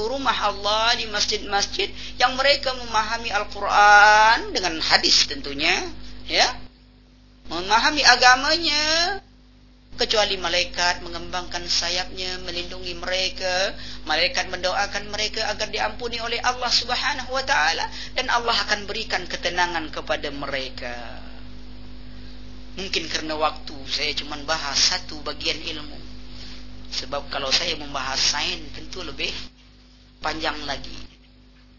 rumah Allah di masjid-masjid yang mereka memahami Al-Quran dengan hadis tentunya ya memahami agamanya kecuali malaikat mengembangkan sayapnya melindungi mereka. Malaikat mendoakan mereka agar diampuni oleh Allah Subhanahu wa taala. Dan Allah akan berikan ketenangan kepada mereka. Mungkin karena waktu saya cuma bahas satu bagian ilmu. Sebab kalau saya membahas sains tentu lebih panjang lagi.